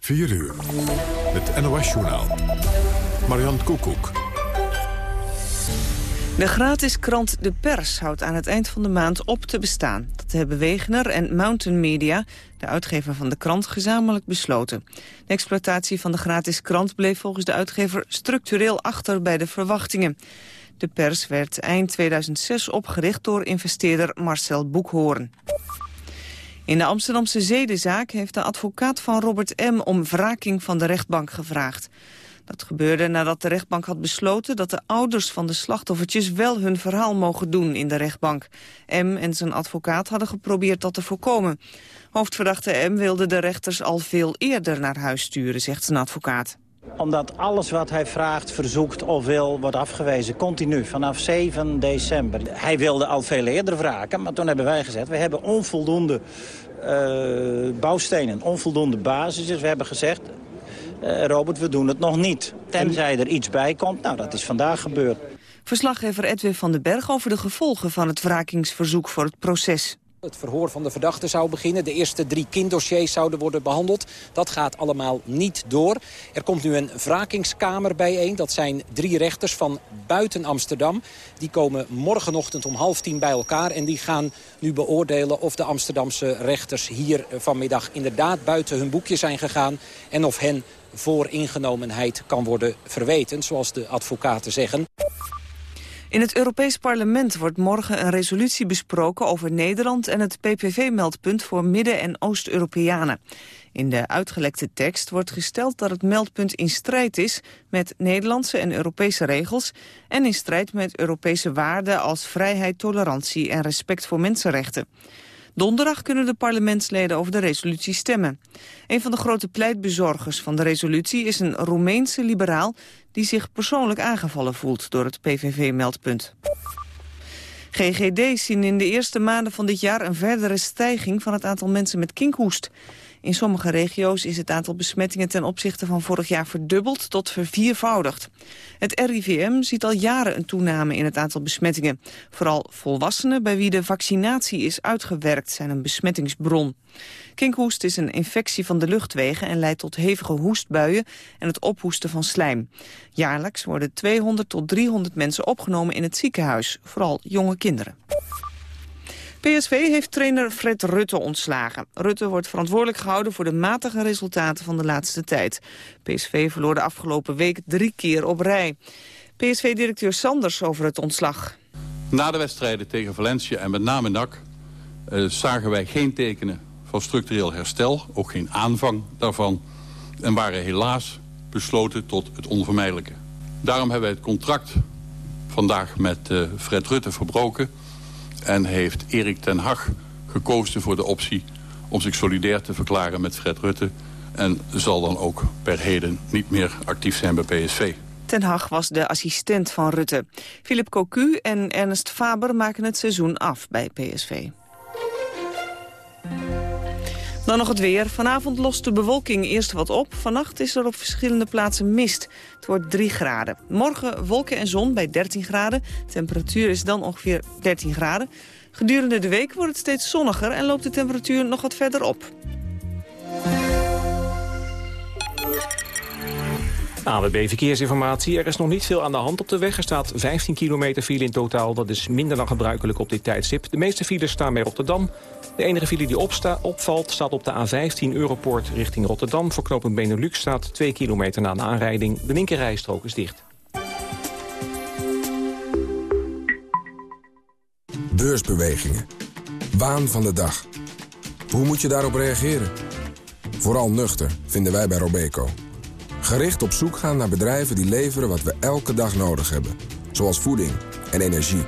4 uur. Het NOS-journaal. Marian Koekoek. De gratis krant De Pers houdt aan het eind van de maand op te bestaan. Dat hebben Wegener en Mountain Media, de uitgever van de krant, gezamenlijk besloten. De exploitatie van de gratis krant bleef volgens de uitgever structureel achter bij de verwachtingen. De pers werd eind 2006 opgericht door investeerder Marcel Boekhoorn. In de Amsterdamse zedenzaak heeft de advocaat van Robert M. om wraking van de rechtbank gevraagd. Dat gebeurde nadat de rechtbank had besloten dat de ouders van de slachtoffertjes wel hun verhaal mogen doen in de rechtbank. M en zijn advocaat hadden geprobeerd dat te voorkomen. Hoofdverdachte M wilde de rechters al veel eerder naar huis sturen, zegt zijn advocaat omdat alles wat hij vraagt, verzoekt of wil, wordt afgewezen. Continu, vanaf 7 december. Hij wilde al veel eerder vragen, maar toen hebben wij gezegd... we hebben onvoldoende uh, bouwstenen, onvoldoende basis. Dus we hebben gezegd, uh, Robert, we doen het nog niet. Tenzij er iets bij komt, nou, dat is vandaag gebeurd. Verslaggever Edwin van den Berg over de gevolgen van het wrakingsverzoek voor het proces. Het verhoor van de verdachte zou beginnen. De eerste drie kinddossiers zouden worden behandeld. Dat gaat allemaal niet door. Er komt nu een wrakingskamer bijeen. Dat zijn drie rechters van buiten Amsterdam. Die komen morgenochtend om half tien bij elkaar. En die gaan nu beoordelen of de Amsterdamse rechters hier vanmiddag inderdaad buiten hun boekje zijn gegaan. En of hen voor ingenomenheid kan worden verweten, zoals de advocaten zeggen. In het Europees Parlement wordt morgen een resolutie besproken over Nederland en het PPV-meldpunt voor Midden- en Oost-Europeanen. In de uitgelekte tekst wordt gesteld dat het meldpunt in strijd is met Nederlandse en Europese regels en in strijd met Europese waarden als vrijheid, tolerantie en respect voor mensenrechten. Donderdag kunnen de parlementsleden over de resolutie stemmen. Een van de grote pleitbezorgers van de resolutie is een Roemeense liberaal... die zich persoonlijk aangevallen voelt door het PVV-meldpunt. GGD zien in de eerste maanden van dit jaar een verdere stijging van het aantal mensen met kinkhoest. In sommige regio's is het aantal besmettingen ten opzichte van vorig jaar verdubbeld tot verviervoudigd. Het RIVM ziet al jaren een toename in het aantal besmettingen. Vooral volwassenen bij wie de vaccinatie is uitgewerkt zijn een besmettingsbron. Kinkhoest is een infectie van de luchtwegen en leidt tot hevige hoestbuien en het ophoesten van slijm. Jaarlijks worden 200 tot 300 mensen opgenomen in het ziekenhuis, vooral jonge kinderen. PSV heeft trainer Fred Rutte ontslagen. Rutte wordt verantwoordelijk gehouden voor de matige resultaten van de laatste tijd. PSV verloor de afgelopen week drie keer op rij. PSV-directeur Sanders over het ontslag. Na de wedstrijden tegen Valencia en met name NAC... Uh, zagen wij geen tekenen van structureel herstel, ook geen aanvang daarvan... en waren helaas besloten tot het onvermijdelijke. Daarom hebben wij het contract vandaag met uh, Fred Rutte verbroken... En heeft Erik ten Hag gekozen voor de optie om zich solidair te verklaren met Fred Rutte. En zal dan ook per heden niet meer actief zijn bij PSV. Ten Hag was de assistent van Rutte. Philip Cocu en Ernst Faber maken het seizoen af bij PSV. Dan nog het weer. Vanavond lost de bewolking eerst wat op. Vannacht is er op verschillende plaatsen mist. Het wordt 3 graden. Morgen wolken en zon bij 13 graden. temperatuur is dan ongeveer 13 graden. Gedurende de week wordt het steeds zonniger en loopt de temperatuur nog wat verder op. AWB Verkeersinformatie. Er is nog niet veel aan de hand op de weg. Er staat 15 kilometer file in totaal. Dat is minder dan gebruikelijk op dit tijdstip. De meeste files staan bij Rotterdam. De enige file die opvalt staat op de A15 Europort richting Rotterdam. Voor knooppunt Benelux staat 2 kilometer na een aanrijding. De linkerrijstrook is dicht. Beursbewegingen. Waan van de dag. Hoe moet je daarop reageren? Vooral nuchter, vinden wij bij Robeco. Gericht op zoek gaan naar bedrijven die leveren wat we elke dag nodig hebben. Zoals voeding en energie.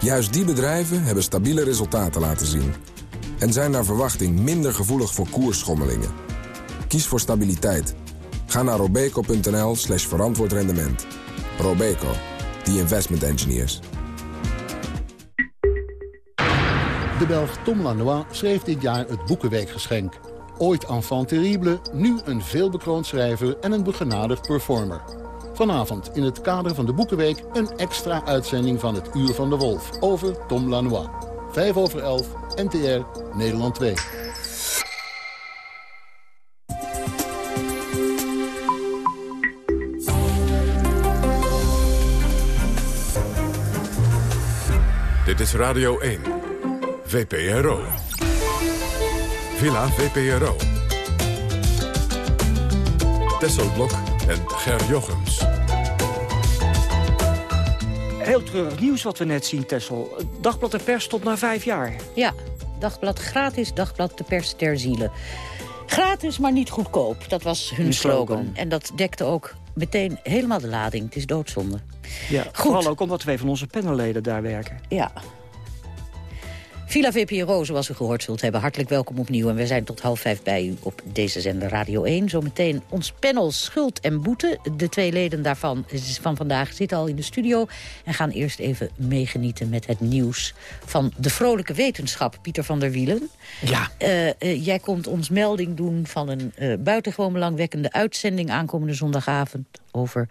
Juist die bedrijven hebben stabiele resultaten laten zien. En zijn naar verwachting minder gevoelig voor koersschommelingen. Kies voor stabiliteit. Ga naar robeco.nl slash verantwoord rendement. Robeco, the investment engineers. De Belg Tom Lanois schreef dit jaar het Boekenweekgeschenk. Ooit enfant terrible, nu een veelbekroond schrijver en een begenadigd performer. Vanavond in het kader van de Boekenweek een extra uitzending van het Uur van de Wolf over Tom Lanois. 5 over 11, NTR, Nederland 2. Dit is Radio 1, VPRO. Villa VPRO. Tesselblok en Ger Jochems. Heel treurig nieuws wat we net zien, Tessel. Dagblad de Pers tot na vijf jaar. Ja, Dagblad gratis, Dagblad de Pers ter ziele. Gratis, maar niet goedkoop. Dat was hun slogan. slogan. En dat dekte ook meteen helemaal de lading. Het is doodzonde. Ja, vooral ook omdat twee van onze panelleden daar werken. Ja. Villa VPRO, zoals u gehoord zult hebben. Hartelijk welkom opnieuw. En we zijn tot half vijf bij u op deze zender Radio 1. Zometeen ons panel Schuld en Boete. De twee leden daarvan van vandaag zitten al in de studio... en gaan eerst even meegenieten met het nieuws van de vrolijke wetenschap. Pieter van der Wielen. Ja. Eh, eh, jij komt ons melding doen van een eh, buitengewoon belangwekkende uitzending... aankomende zondagavond over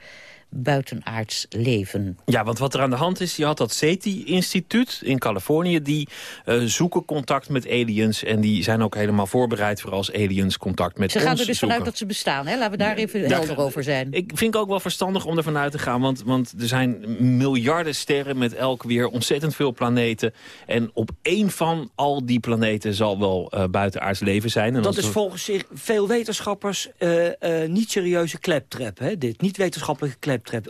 buitenaards leven. Ja, want wat er aan de hand is, je had dat SETI-instituut in Californië... die eh, zoeken contact met aliens en die zijn ook helemaal voorbereid... voor als aliens contact met Ze ons gaan er dus zoeken. vanuit dat ze bestaan. Hè? Laten we daar even helder over zijn. Ik vind het ook wel verstandig om ervan uit te gaan. Want, want er zijn miljarden sterren met elk weer ontzettend veel planeten. En op één van al die planeten zal wel eh, buitenaards leven zijn. En Dat is we- volgens zich veel wetenschappers eh, eh, niet serieuze kleptrap. Hè, dit. Niet wetenschappelijke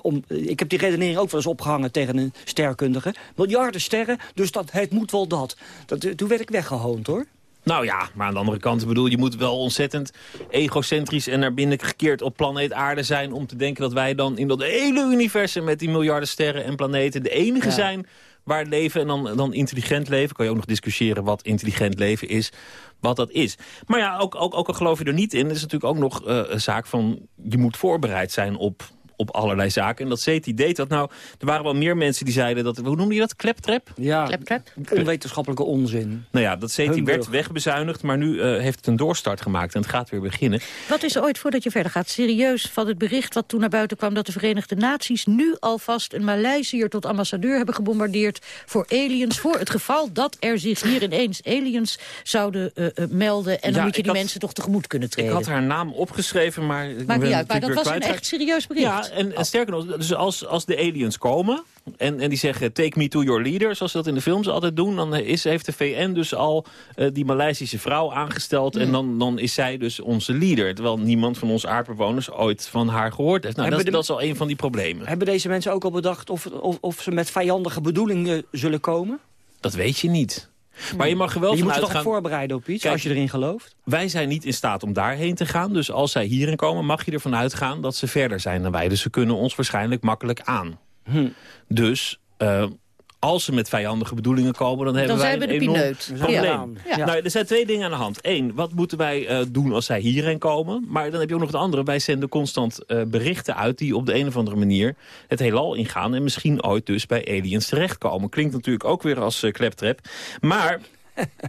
Om, eh, ik heb die redenering ook wel eens opgehangen tegen een sterrenkundige. Miljarden sterren, dus dat, het moet wel dat. dat eh, toen werd ik weggehoond, hoor. Nou ja, maar aan de andere kant, ik bedoel, je moet wel ontzettend egocentrisch en naar binnen gekeerd op planeet aarde zijn om te denken dat wij dan in dat hele universum met die miljarden sterren en planeten de enige Ja. zijn waar leven en dan, dan intelligent leven. Kan je ook nog discussiëren wat intelligent leven is, wat dat is. Maar ja, ook, ook, ook al geloof je er niet in, is natuurlijk ook nog eh, een zaak van je moet voorbereid zijn op op allerlei zaken. En dat CETI deed dat. Nou, er waren wel meer mensen die zeiden dat... Hoe noemde je dat? Kleptrap? Ja, Kleptrap? onwetenschappelijke onzin. Nou ja, dat CETI werd wegbezuinigd, maar nu eh, heeft het een doorstart gemaakt en het gaat weer beginnen. Wat is er ooit, voordat je verder gaat, serieus van het bericht wat toen naar buiten kwam... dat de Verenigde Naties nu alvast een Maleisiër tot ambassadeur hebben gebombardeerd... voor aliens, voor het geval dat er zich hier ineens aliens zouden eh, eh, melden... en dan moet je ik die had- mensen toch tegemoet kunnen Ik treden. had haar naam opgeschreven, maar... ik Maakt niet uit, maar dat was een echt serieus bericht. Ja, en, en sterker nog, dus als, als de aliens komen en, en die zeggen take me to your leader, zoals ze dat in de films altijd doen, dan is, heeft de VN dus al eh, die Maleisische vrouw aangesteld en dan, dan is zij dus onze leader. Terwijl niemand van onze aardbewoners ooit van haar gehoord heeft. Nou, dat, de- dat is al een van die problemen. Hebben deze mensen ook al bedacht of, of, of ze met vijandige bedoelingen zullen komen? Dat weet je niet. Maar je mag er wel je moet je toch voorbereiden op iets, Kijk, als je erin gelooft? Wij zijn niet in staat om daarheen te gaan. Dus als zij hierin komen, mag je ervan uitgaan dat ze verder zijn dan wij. Dus ze kunnen ons waarschijnlijk makkelijk aan. Hm. Dus eh, als ze met vijandige bedoelingen komen, dan hebben Dan wij een enorm probleem. Ja. Ja. Nou, er zijn twee dingen aan de hand. Eén, wat moeten wij eh, doen als zij hierheen komen? Maar dan heb je ook nog het andere. Wij zenden constant eh, berichten uit die op de een of andere manier het heelal ingaan. En misschien ooit dus bij aliens terechtkomen. Klinkt natuurlijk ook weer als eh, kleptrap. Maar...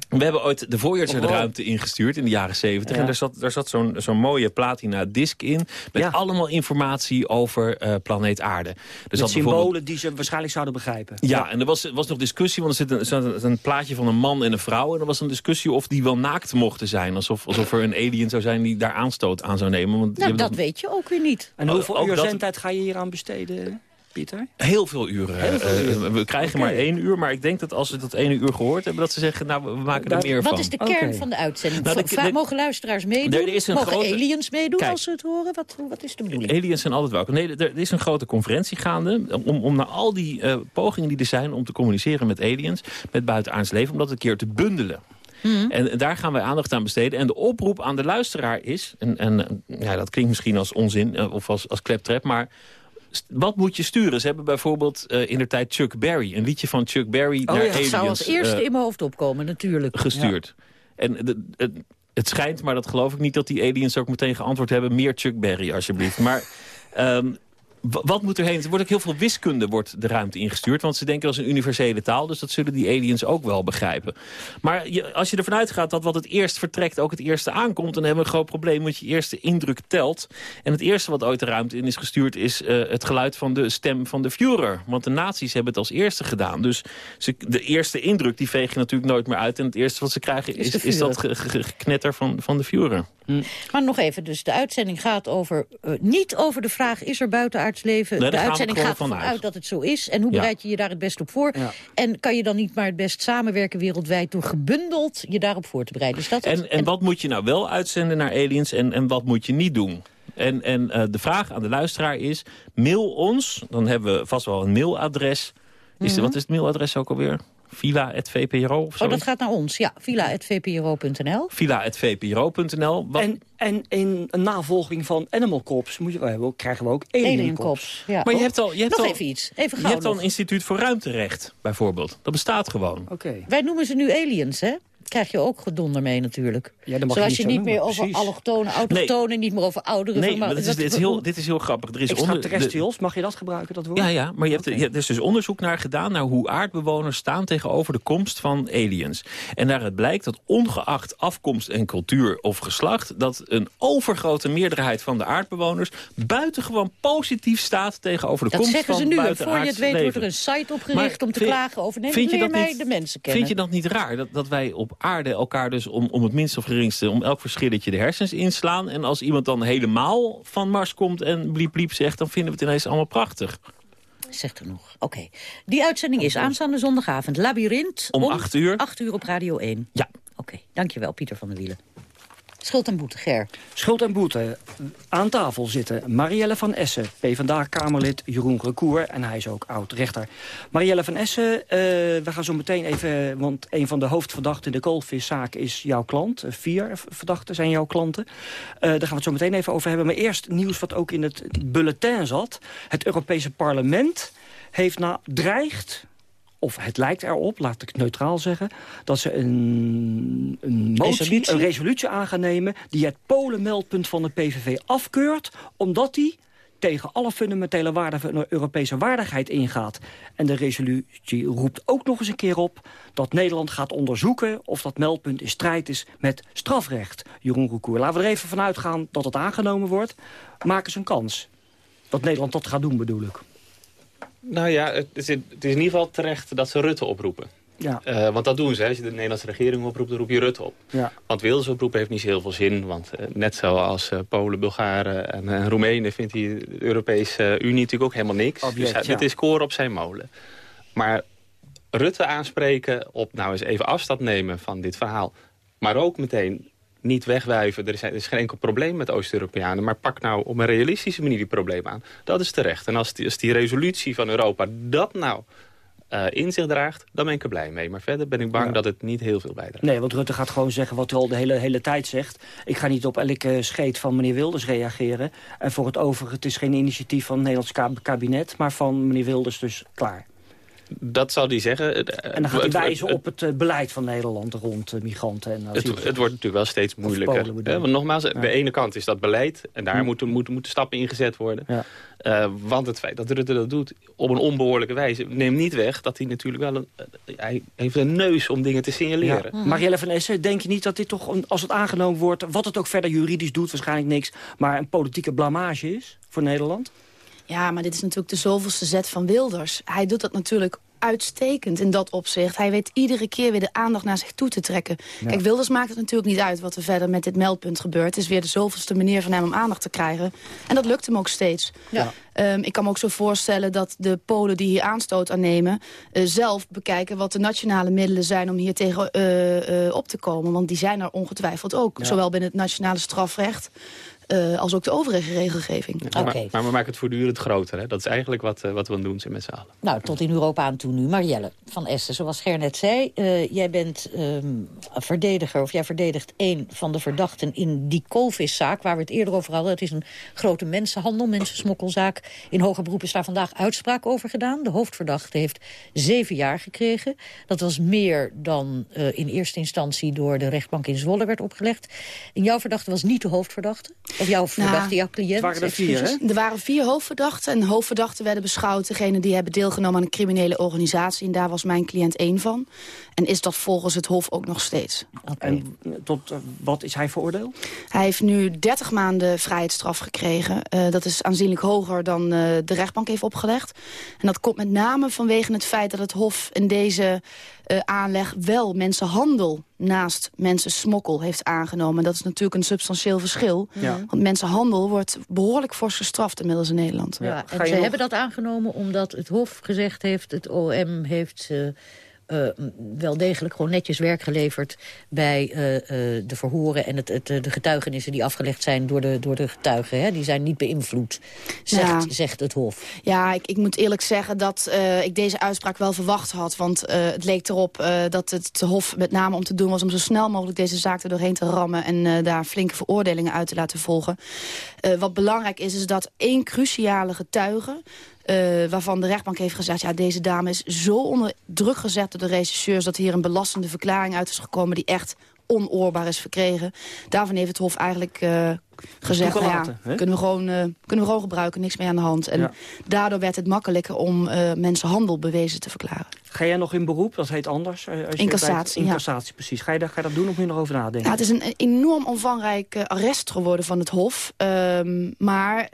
We hebben ooit de Voyager-ruimte ingestuurd in de jaren 70. Ja. En daar zat, daar zat zo'n zo'n mooie platina-disc in... met Ja. allemaal informatie over eh, planeet Aarde. Er Met bijvoorbeeld- symbolen die ze waarschijnlijk zouden begrijpen. ja, en er was, was nog discussie, want er zit een, zat een, een plaatje van een man en een vrouw. En er was een discussie of die wel naakt mochten zijn. Alsof, alsof er een alien zou zijn die daar aanstoot aan zou nemen. Want Nou, dat weet je ook weer niet. En Oh, hoeveel uur dat- zendtijd ga je hier aan besteden, Pieter? Heel veel uren. Heel veel Eh, uren. we krijgen maar één uur, maar ik denk dat als ze dat ene uur gehoord hebben... dat ze zeggen, nou, we maken er meer Wat van. is de kern van de uitzending? Nou, de- Va- de- Mogen luisteraars meedoen? Er is een Mogen grote- aliens meedoen Kijk. als ze het horen? Wat, wat is de bedoeling? Aliens zijn altijd welkom. Nee, er er is een grote conferentie gaande... om, om naar al die eh, pogingen die er zijn om te communiceren met aliens... met buitenaards leven, om dat een keer te bundelen. Mhm. En daar gaan wij aandacht aan besteden. En de oproep aan de luisteraar is... en, en ja, dat klinkt misschien als onzin eh, of als, als kleptrap... maar wat moet je sturen? Ze hebben bijvoorbeeld eh, in de tijd Chuck Berry... een liedje van Chuck Berry Oh naar ja, dat aliens zou als eerste eh, in mijn hoofd opkomen, natuurlijk. gestuurd. En de, het, het schijnt, maar dat geloof ik niet... dat die aliens ook meteen geantwoord hebben... meer Chuck Berry, alsjeblieft. Maar ehm, wat moet er heen? Er wordt ook heel veel wiskunde wordt de ruimte ingestuurd. Want ze denken dat is een universele taal. Dus dat zullen die aliens ook wel begrijpen. Maar je, als je ervan uitgaat dat wat het eerst vertrekt... ook het eerste aankomt, dan hebben we een groot probleem. Want je eerste indruk telt. En het eerste wat ooit de ruimte in is gestuurd... is eh, het geluid van de stem van de Führer. Want de nazi's hebben het als eerste gedaan. Dus ze, de eerste indruk die veeg je natuurlijk nooit meer uit. En het eerste wat ze krijgen Is is, dat geknetter van, van de Führer. Maar nog even, dus de uitzending gaat over, eh, niet over de vraag... is er buitenaards leven. Nee, de uitzending gaat ervan uit dat het zo is. En hoe Ja. bereid je je daar het best op voor? Ja. En kan je dan niet maar het best samenwerken wereldwijd... door gebundeld je daarop voor te bereiden? Is dat? En, en wat moet je nou wel uitzenden naar aliens en, en wat moet je niet doen? En, en eh, de vraag aan de luisteraar is, mail ons, dan hebben we vast wel een mailadres. Is de, wat is het mailadres ook alweer? villa.vpro of zo? Oh, dat gaat naar ons. Ja, villa.vpro.nl. Villa.vpro.nl. Wat- En, en in een navolging van Animal Corps moet je, we hebben ook- krijgen we ook Alien, Corps. Cops. Ja. Maar je hebt al, je hebt nog al, even iets. Even je hebt al een instituut voor ruimterecht, bijvoorbeeld. Dat bestaat gewoon. Oké. Wij noemen ze nu aliens, hè? Krijg je ook gedonder mee natuurlijk. Ja, dat mag Zoals je je niet niet zo meer noemen, over precies. allochtonen, autochtonen... niet meer over ouderen... Nee, maar- maar dit is, dat- dit, is heel, dit is heel grappig. Er is onder, de- Extraterrestrials, mag je dat gebruiken, dat woord? Ja, ja, maar je hebt, je hebt er is dus onderzoek naar gedaan... naar hoe aardbewoners staan tegenover de komst van aliens. En daaruit blijkt dat ongeacht afkomst en cultuur of geslacht... dat een overgrote meerderheid van de aardbewoners... buitengewoon positief staat tegenover de Dat komst zeggen van ze nu. En buitenaards voor je het weet wordt er een site opgericht Maar om te vind- klagen over... nee, vind je dat mij niet- de mensen kennen. Vind je dat niet raar? Dat, dat wij op aarde elkaar dus om, om het minste of geringste... om elk verschilletje de hersens inslaan. En als iemand dan helemaal van Mars komt en bliep bliep zegt... dan vinden we het ineens allemaal prachtig. Zegt genoeg. Oké. Die uitzending is aanstaande zondagavond. Labyrinth. Om acht uur. 8 uur op Radio 1. Ja. Oké. Dankjewel, Pieter van der Wielen. Schuld en boete, Ger. Schuld en boete. Aan tafel zitten Marielle van Essen, PvdA-Kamerlid Jeroen Recour... en hij is ook oud-rechter. Marielle van Essen, eh, we gaan zo meteen even... want een van de hoofdverdachten in de koolviszaak is jouw klant. Vier verdachten zijn jouw klanten. Eh, daar gaan we het zo meteen even over hebben. Maar eerst nieuws wat ook in het bulletin zat. Het Europese parlement heeft na dreigt of het lijkt erop, laat ik het neutraal zeggen... dat ze een, een motie, Resolutie? een resolutie aan gaan nemen... die het Polen-meldpunt van de PVV afkeurt... omdat die tegen alle fundamentele waarden van de Europese waardigheid ingaat. En de resolutie roept ook nog eens een keer op... dat Nederland gaat onderzoeken of dat meldpunt in strijd is met strafrecht. Jeroen Recour, laten we er even vanuit gaan dat het aangenomen wordt. Maken ze een kans. Dat Nederland dat gaat doen, bedoel ik. Nou ja, het is, in, het is in ieder geval terecht dat ze Rutte oproepen. Ja. Eh, want dat doen ze. hè. Als je de Nederlandse regering oproept, dan roep je Rutte op. Ja. Want Wilders oproepen heeft niet zo heel veel zin. Want eh, net zoals eh, Polen, Bulgaren en Roemenen... vindt hij de Europese Unie natuurlijk ook helemaal niks. Object, dus ja. dit is koren op zijn molen. Maar Rutte aanspreken op nou eens even afstand nemen van dit verhaal. Maar ook meteen niet wegwijven. Er is, er is geen enkel probleem met Oost-Europeanen. Maar pak nou op een realistische manier die probleem aan. Dat is terecht. En als die, als die resolutie van Europa dat nou eh, in zich draagt... dan ben ik er blij mee. Maar verder ben ik bang Ja. dat het niet heel veel bijdraagt. Nee, want Rutte gaat gewoon zeggen wat hij al de hele, hele tijd zegt. Ik ga niet op elke scheet van meneer Wilders reageren. En voor het overige, het is geen initiatief van het Nederlands kab- kabinet... maar van meneer Wilders dus klaar. Dat zal hij zeggen. En dan gaat hij wijzen op het eh, beleid van Nederland rond eh, migranten en Het, het wordt natuurlijk wel steeds moeilijker. Polen hè? Want nogmaals, Ja. de ene kant is dat beleid. En daar Hm. moeten, moeten, moeten stappen ingezet worden. Ja. Eh, want het feit dat Rutte dat doet op een onbehoorlijke wijze... neemt niet weg dat hij natuurlijk wel een... eh, hij heeft een neus om dingen te signaleren. Ja. Marielle van Essen, denk je niet dat dit toch, als het aangenomen wordt... wat het ook verder juridisch doet, waarschijnlijk niks... maar een politieke blamage is voor Nederland? Ja, maar dit is natuurlijk de zoveelste zet van Wilders. Hij doet dat natuurlijk uitstekend in dat opzicht. Hij weet iedere keer weer de aandacht naar zich toe te trekken. Ja. Kijk, Wilders maakt het natuurlijk niet uit wat er verder met dit meldpunt gebeurt. Het is weer de zoveelste manier van hem om aandacht te krijgen. En dat lukt hem ook steeds. Ja. Ehm, ik kan me ook zo voorstellen dat de Polen die hier aanstoot aan nemen... eh, zelf bekijken wat de nationale middelen zijn om hier tegen eh, eh, op te komen. Want die zijn er ongetwijfeld ook. Ja. Zowel binnen het nationale strafrecht eh, als ook de overige regelgeving. Ja, maar, maar we maken het voortdurend groter. Hè? Dat is eigenlijk wat, eh, wat we aan het doen zijn met z'n allen. Nou, tot in Europa aan toe nu. Marielle van Essen, zoals Ger net zei... eh, jij bent ehm, verdediger, of jij verdedigt een van de verdachten... in die Colvis-zaak, waar we het eerder over hadden. Het is een grote mensenhandel, mensensmokkelzaak. In hoger beroep is daar vandaag uitspraak over gedaan. De hoofdverdachte heeft zeven jaar gekregen. Dat was meer dan eh, in eerste instantie door de rechtbank in Zwolle werd opgelegd. En jouw verdachte was niet de hoofdverdachte? Of jouw verdachte, Nou, jouw cliënt? excuses? Er waren vier hoofdverdachten. En hoofdverdachten werden beschouwd. Degene die hebben deelgenomen aan een criminele organisatie. En daar was mijn cliënt één van. En is dat volgens het Hof ook nog steeds. En tot eh, wat is hij veroordeeld? Hij heeft nu 30 maanden vrijheidsstraf gekregen. Eh, dat is aanzienlijk hoger dan eh, de rechtbank heeft opgelegd. En dat komt met name vanwege het feit dat het Hof in deze eh, aanleg wel mensenhandel naast mensensmokkel heeft aangenomen. Dat is natuurlijk een substantieel verschil. Ja. Want mensenhandel wordt behoorlijk fors gestraft inmiddels in Nederland. Ja, en ze nog- hebben dat aangenomen omdat het Hof gezegd heeft... het OM heeft ze eh, wel degelijk gewoon netjes werk geleverd... bij eh, eh, de verhoren en het, het, de getuigenissen die afgelegd zijn door de, door de getuigen. Hè? Die zijn niet beïnvloed, zegt, Ja. zegt het Hof. Ja, ik, ik moet eerlijk zeggen dat ik deze uitspraak wel verwacht had. Want het leek erop dat het Hof met name om te doen was... om zo snel mogelijk deze zaak er doorheen te rammen... en daar flinke veroordelingen uit te laten volgen. Wat belangrijk is, is dat één cruciale getuige... eh, waarvan de rechtbank heeft gezegd... ja, deze dame is zo onder druk gezet door de regisseurs... dat hier een belastende verklaring uit is gekomen... die echt onoorbaar is verkregen. Daarvan heeft het Hof eigenlijk eh, gezegd... Nou ja, hè? kunnen, we gewoon, eh, kunnen we gewoon gebruiken, niks meer aan de hand. En Ja. daardoor werd het makkelijker om eh, mensenhandel bewezen te verklaren. Ga jij nog in beroep? Dat heet anders. als In cassatie, ja. precies. Ga je, dat, ga je dat doen of moet je erover nadenken? Nou, het is een enorm omvangrijk arrest geworden van het Hof. Ehm, maar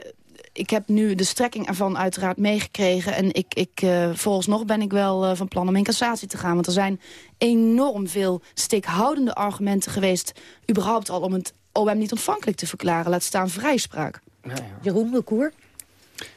ik heb nu de strekking ervan uiteraard meegekregen. En ik, ik, eh, vooralsnog ben ik wel eh, van plan om in cassatie te gaan. Want er zijn enorm veel stikhoudende argumenten geweest... überhaupt al om het OM niet ontvankelijk te verklaren. Laat staan vrijspraak. Jeroen de Koer?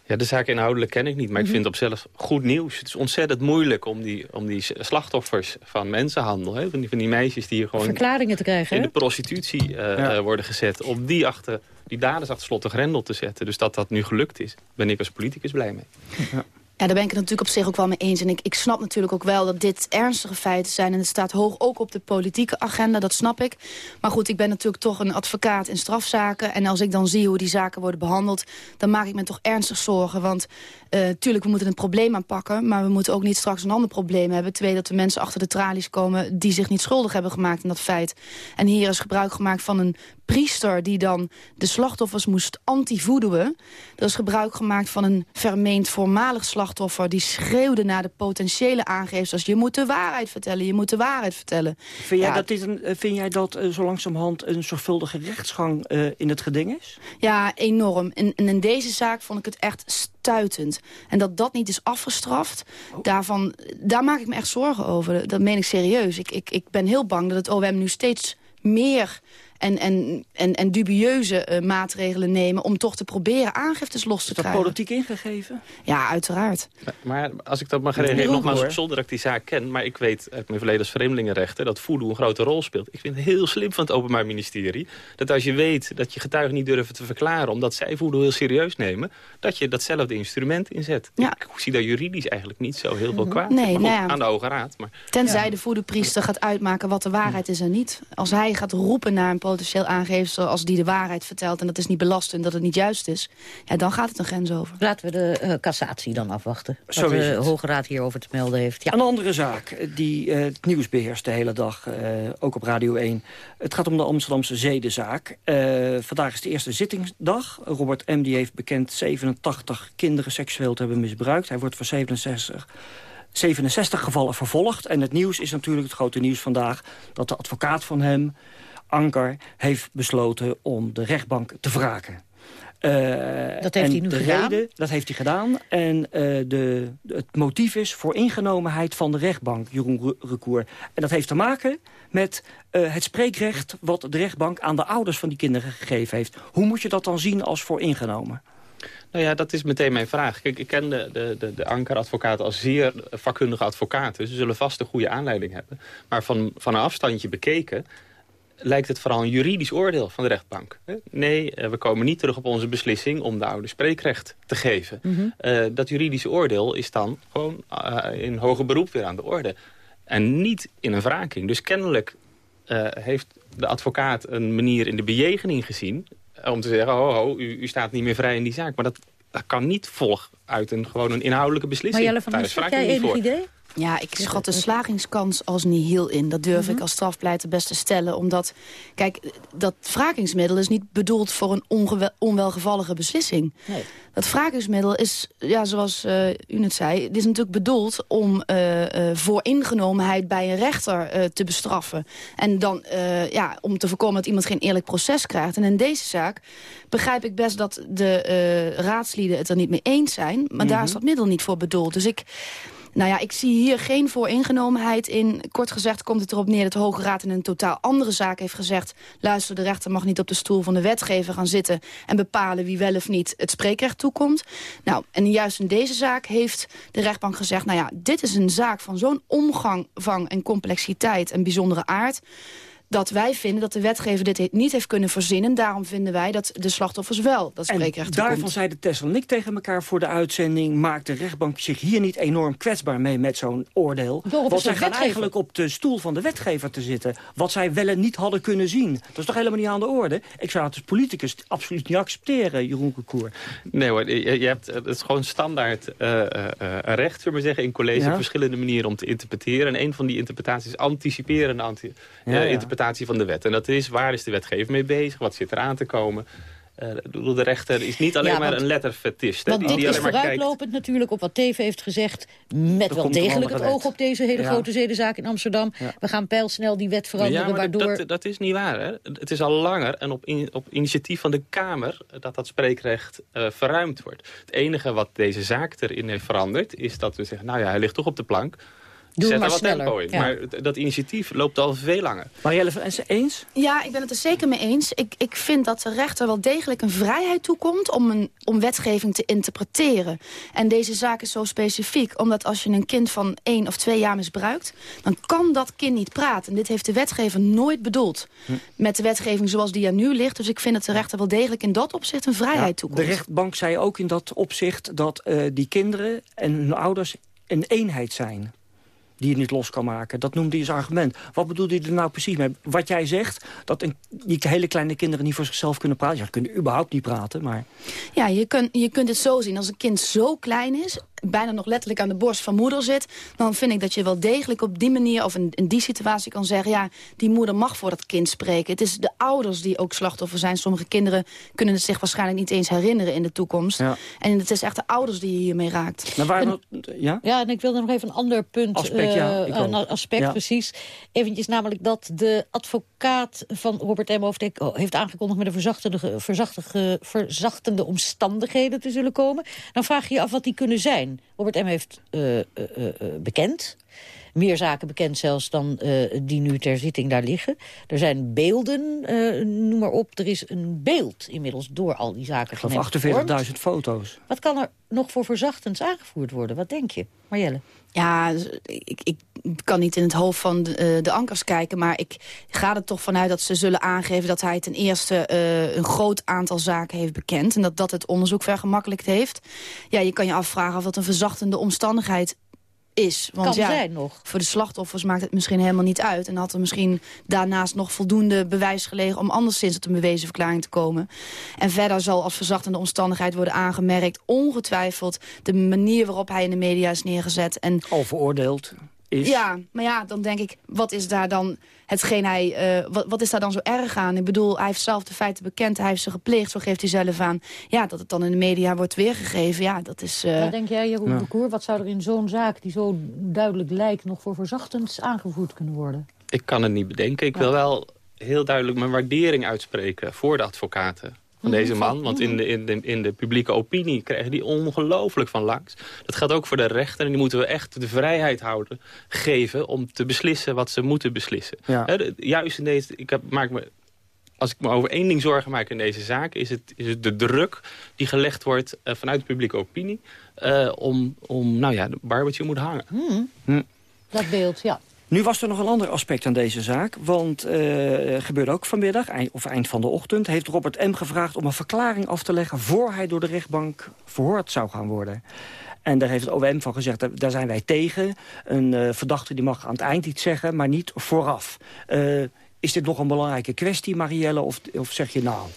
Ja, de zaak inhoudelijk ken ik niet, maar ik Mhm. vind het op zelf goed nieuws. Het is ontzettend moeilijk om die, om die slachtoffers van mensenhandel... Hè, van, die, van die meisjes die hier gewoon Verklaringen te krijgen, in hè? de prostitutie eh, Ja. eh, worden gezet... om die, achter, die daders achter slot en grendel te zetten. Dus dat dat nu gelukt is, ben ik als politicus blij mee. Ja, daar ben ik het natuurlijk op zich ook wel mee eens. En ik, ik snap natuurlijk ook wel dat dit ernstige feiten zijn. En het staat hoog ook op de politieke agenda, dat snap ik. Maar goed, ik ben natuurlijk toch een advocaat in strafzaken. En als ik dan zie hoe die zaken worden behandeld... dan maak ik me toch ernstig zorgen. Want eh tuurlijk, we moeten een probleem aanpakken... maar we moeten ook niet straks een ander probleem hebben. Twee, dat er mensen achter de tralies komen... die zich niet schuldig hebben gemaakt in dat feit. En hier is gebruik gemaakt van een priester... die dan de slachtoffers moest anti-voedoen. Er is gebruik gemaakt van een vermeend voormalig slachtoffer... die schreeuwde naar de potentiële aangevers... je moet de waarheid vertellen, je moet de waarheid vertellen. Vind jij Ja, dat, dit een, eh, vind jij dat eh, zo langzamerhand een zorgvuldige rechtsgang eh, in het geding is? Ja, enorm. En, en in deze zaak vond ik het echt stuitend. En dat dat niet is afgestraft, daarvan, daar maak ik me echt zorgen over. Dat meen ik serieus. Ik, ik, ik ben heel bang dat het OM nu steeds meer en, en, en, en dubieuze eh, maatregelen nemen... om toch te proberen aangiftes los te Is dat krijgen. politiek ingegeven? Ja, uiteraard. Maar als ik dat mag Ja, reageren, hoor. nogmaals, zonder dat ik die zaak ken... maar ik weet uit mijn verleden als vreemdelingenrechter... dat voodoo een grote rol speelt. Ik vind het heel slim van het Openbaar Ministerie... dat als je weet dat je getuigen niet durven te verklaren... omdat zij voodoo heel serieus nemen... dat je datzelfde instrument inzet. Ik zie daar juridisch eigenlijk niet zo heel veel kwaad. in. Nee, goed, nou ja. aan de Hoge Raad. Maar Tenzij de voederpriester gaat uitmaken wat de waarheid is en niet. Als hij gaat roepen naar een potentieel aangever... als die de waarheid vertelt en dat is niet belastend, dat het niet juist is... Ja, dan gaat het een grens over. Laten we de eh, cassatie dan afwachten. Zo wat is de het. Hoge Raad hierover te melden heeft. Ja. Een andere zaak die eh, het nieuws beheerst de hele dag, eh, ook op Radio 1. Het gaat om de Amsterdamse zedenzaak. Eh, vandaag is de eerste zittingsdag. Robert M. die heeft bekend 87 kinderen seksueel te hebben misbruikt. Hij wordt voor 67 67 gevallen vervolgd. En het nieuws is natuurlijk het grote nieuws vandaag... dat de advocaat van hem, Anker, heeft besloten om de rechtbank te wraken. Eh, Dat heeft hij nu de gedaan? Reden, dat heeft hij gedaan. En eh, de, het motief is voor ingenomenheid van de rechtbank, Jeroen Re- Recour. En dat heeft te maken met eh, het spreekrecht... wat de rechtbank aan de ouders van die kinderen gegeven heeft. Hoe moet je dat dan zien als voor ingenomen? Nou ja, dat is meteen mijn vraag. Kijk, ik ken de, de, de, de Anker-advocaat als zeer vakkundige advocaat. Dus ze zullen vast een goede aanleiding hebben. Maar van, van een afstandje bekeken lijkt het vooral een juridisch oordeel van de rechtbank. Nee, eh, we komen niet terug op onze beslissing om de oude spreekrecht te geven. Mhm. Eh, dat juridische oordeel is dan gewoon eh, in hoger beroep weer aan de orde. En niet in een wraking. Dus kennelijk heeft de advocaat een manier in de bejegening gezien... om te zeggen, ho, ho, u, u staat niet meer vrij in die zaak. Maar dat, dat kan niet volgen uit een, gewoon een inhoudelijke beslissing. Marjelle van Daar is heb jij enig voor. idee? Ja, ik schat de slagingskans als niet heel in. Dat durf Mhm. ik als strafpleiter best te stellen. Omdat, kijk, dat wrakingsmiddel is niet bedoeld voor een onwelgevallige beslissing. Nee. Dat wrakingsmiddel is, ja, zoals eh, u net zei... het is natuurlijk bedoeld om eh, eh, vooringenomenheid bij een rechter te bestraffen. En dan, ja, om te voorkomen dat iemand geen eerlijk proces krijgt. En in deze zaak begrijp ik best dat de raadslieden het er niet mee eens zijn. Maar daar is dat middel niet voor bedoeld. Dus ik... Nou ja, ik zie hier geen vooringenomenheid in. Kort gezegd komt het erop neer dat de Hoge Raad in een totaal andere zaak heeft gezegd... luister, de rechter mag niet op de stoel van de wetgever gaan zitten... en bepalen wie wel of niet het spreekrecht toekomt. Nou, en juist in deze zaak heeft de rechtbank gezegd... nou ja, dit is een zaak van zo'n omgang van en complexiteit en bijzondere aard dat wij vinden dat de wetgever dit niet heeft kunnen voorzien. daarom vinden wij dat de slachtoffers wel dat spreekrecht En daarvan zeiden Tessel en ik tegen elkaar voor de uitzending... maakt de rechtbank zich hier niet enorm kwetsbaar mee met zo'n oordeel. Want zij gaan eigenlijk op de stoel van de wetgever te zitten. Wat zij wel en niet hadden kunnen zien. Dat is toch helemaal niet aan de orde? Ik zou het als politicus absoluut niet accepteren, Jeroen Koekoer. Nee hoor, je, hebt, het is gewoon standaard uh, uh, recht, zullen we zeggen, in college... verschillende manieren om te interpreteren. En een van die interpretaties is anticiperen anti ja, ja interpretatie van de wet. En dat is, waar is de wetgever mee bezig? Wat zit er aan te komen? Uh, de rechter is niet alleen maar een letterfetist. Want dit is vooruitlopend natuurlijk op wat Teven heeft gezegd... met wel degelijk het oog op deze hele grote zedenzaak in Amsterdam. We gaan pijlsnel die wet veranderen, waardoor... Dat, dat, is niet waar, hè? Het is al langer en op, op initiatief van de Kamer... dat dat spreekrecht uh, verruimd wordt. Het enige wat deze zaak erin heeft veranderd... is dat we zeggen, nou ja, hij ligt toch op de plank... Doe Zet maar er wat sneller. tempo in. Maar dat initiatief loopt al veel langer. Marielle eens? Ja, ik ben het er zeker mee eens. Ik, ik vind dat de rechter wel degelijk een vrijheid toekomt... Om, een, om wetgeving te interpreteren. En deze zaak is zo specifiek. Omdat als je een kind van één of twee jaar misbruikt... dan kan dat kind niet praten. En dit heeft de wetgever nooit bedoeld. Hm. Met de wetgeving zoals die er nu ligt. Dus ik vind dat de rechter wel degelijk in dat opzicht een vrijheid ja, toekomt. De rechtbank zei ook in dat opzicht dat uh, die kinderen en hun ouders een eenheid zijn die je niet los kan maken. Dat noemde hij als argument. Wat bedoelde hij er nou precies mee? Wat jij zegt, dat een, die hele kleine kinderen niet voor zichzelf kunnen praten. Ja, ze kunnen überhaupt niet praten, maar... Ja, je, kun, je kunt het zo zien. Als een kind zo klein is bijna nog letterlijk aan de borst van moeder zit... dan vind ik dat je wel degelijk op die manier of in, in, die situatie kan zeggen... ja, die moeder mag voor dat kind spreken. Het is de ouders die ook slachtoffer zijn. Sommige kinderen kunnen het zich waarschijnlijk niet eens herinneren in de toekomst. Ja. En het is echt de ouders die je hiermee raakt. Nou, en, ja? ja, en ik wilde nog even een ander punt... Aspect, ja, uh, een aspect, precies. Eventjes namelijk dat de advocaat van Robert M. Hoofdek... Oh, heeft aangekondigd met een verzachtende, verzachtende, verzachtende omstandigheden te zullen komen. Dan vraag je je af wat die kunnen zijn. Robert M. heeft uh, uh, bekend. Meer zaken bekend zelfs dan die nu ter zitting daar liggen. Er zijn beelden, noem maar op. Er is een beeld inmiddels door al die zaken Van 48.000 foto's. Wat kan er nog voor verzachtends aangevoerd worden? Wat denk je, Marjelle? Ja, ik, ik kan niet in het hoofd van de, de, ankers kijken... maar ik ga er toch vanuit dat ze zullen aangeven... dat hij ten eerste uh, een groot aantal zaken heeft bekend... en dat dat het onderzoek vergemakkelijkt heeft. Ja, je kan je afvragen of dat een verzachtende omstandigheid is. Want kan ja, zijn nog. voor de slachtoffers maakt het misschien helemaal niet uit. En had er misschien daarnaast nog voldoende bewijs gelegen... om anderszins tot een bewezen verklaring te komen. En verder zal als verzachtende omstandigheid worden aangemerkt... ongetwijfeld de manier waarop hij in de media is neergezet. En, Al veroordeeld is. Ja, maar ja, dan denk ik, wat is daar dan hetgeen hij, uh, wat, wat, is daar dan zo erg aan? Ik bedoel, hij heeft zelf de feiten bekend, hij heeft ze gepleegd, zo geeft hij zelf aan. Ja, dat het dan in de media wordt weergegeven, ja, dat is... Uh... Wat denk jij, Jeroen ja. de Koer, wat zou er in zo'n zaak die zo duidelijk lijkt... nog voor verzachtends aangevoerd kunnen worden? Ik kan het niet bedenken. Ik wil wel heel duidelijk mijn waardering uitspreken voor de advocaten van deze man. Want in de, in de, in de publieke opinie krijgen die ongelooflijk van langs. Dat geldt ook voor de rechter. En die moeten we echt de vrijheid houden, geven... om te beslissen wat ze moeten beslissen. Ja. juist in deze... Ik heb, maak me als ik me over één ding zorgen maak in deze zaak... is het, is het de druk die gelegd wordt uh, vanuit de publieke opinie... Uh, om, om, nou ja, de barbecue moet hangen. Hmm. Hm. Dat beeld, ja. Nu was er nog een ander aspect aan deze zaak. Want uh, gebeurde ook vanmiddag, of eind van de ochtend... heeft Robert M. gevraagd om een verklaring af te leggen... voor hij door de rechtbank verhoord zou gaan worden. En daar heeft het OM van gezegd, daar zijn wij tegen. Een uh, verdachte die mag aan het eind iets zeggen, maar niet vooraf. Uh, is dit nog een belangrijke kwestie, Marielle? Of, of zeg je nou...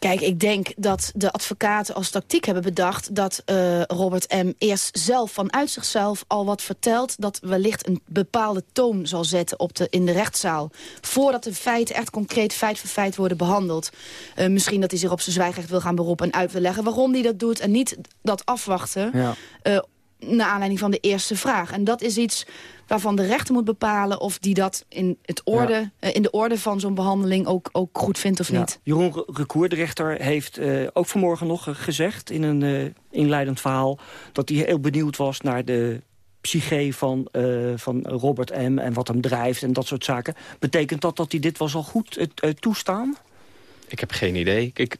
Kijk, ik denk dat de advocaten als tactiek hebben bedacht... dat uh, Robert M. eerst zelf vanuit zichzelf al wat vertelt... dat wellicht een bepaalde toon zal zetten op de, in de rechtszaal... voordat de feiten echt concreet feit voor feit worden behandeld. Uh, misschien dat hij zich op zijn zwijgrecht wil gaan beroepen... en uit wil leggen waarom hij dat doet... en niet dat afwachten ja. uh, naar aanleiding van de eerste vraag. En dat is iets waarvan de rechter moet bepalen of die dat in, het orde, ja. uh, in de orde van zo'n behandeling ook, ook goed vindt of ja. niet. Jeroen Recour, de rechter, heeft uh, ook vanmorgen nog gezegd in een uh, inleidend verhaal... dat hij heel benieuwd was naar de psyche van, eh, van Robert M. en wat hem drijft en dat soort zaken. Betekent dat dat hij dit was al goed toestaan? Ik heb geen idee. Kijk,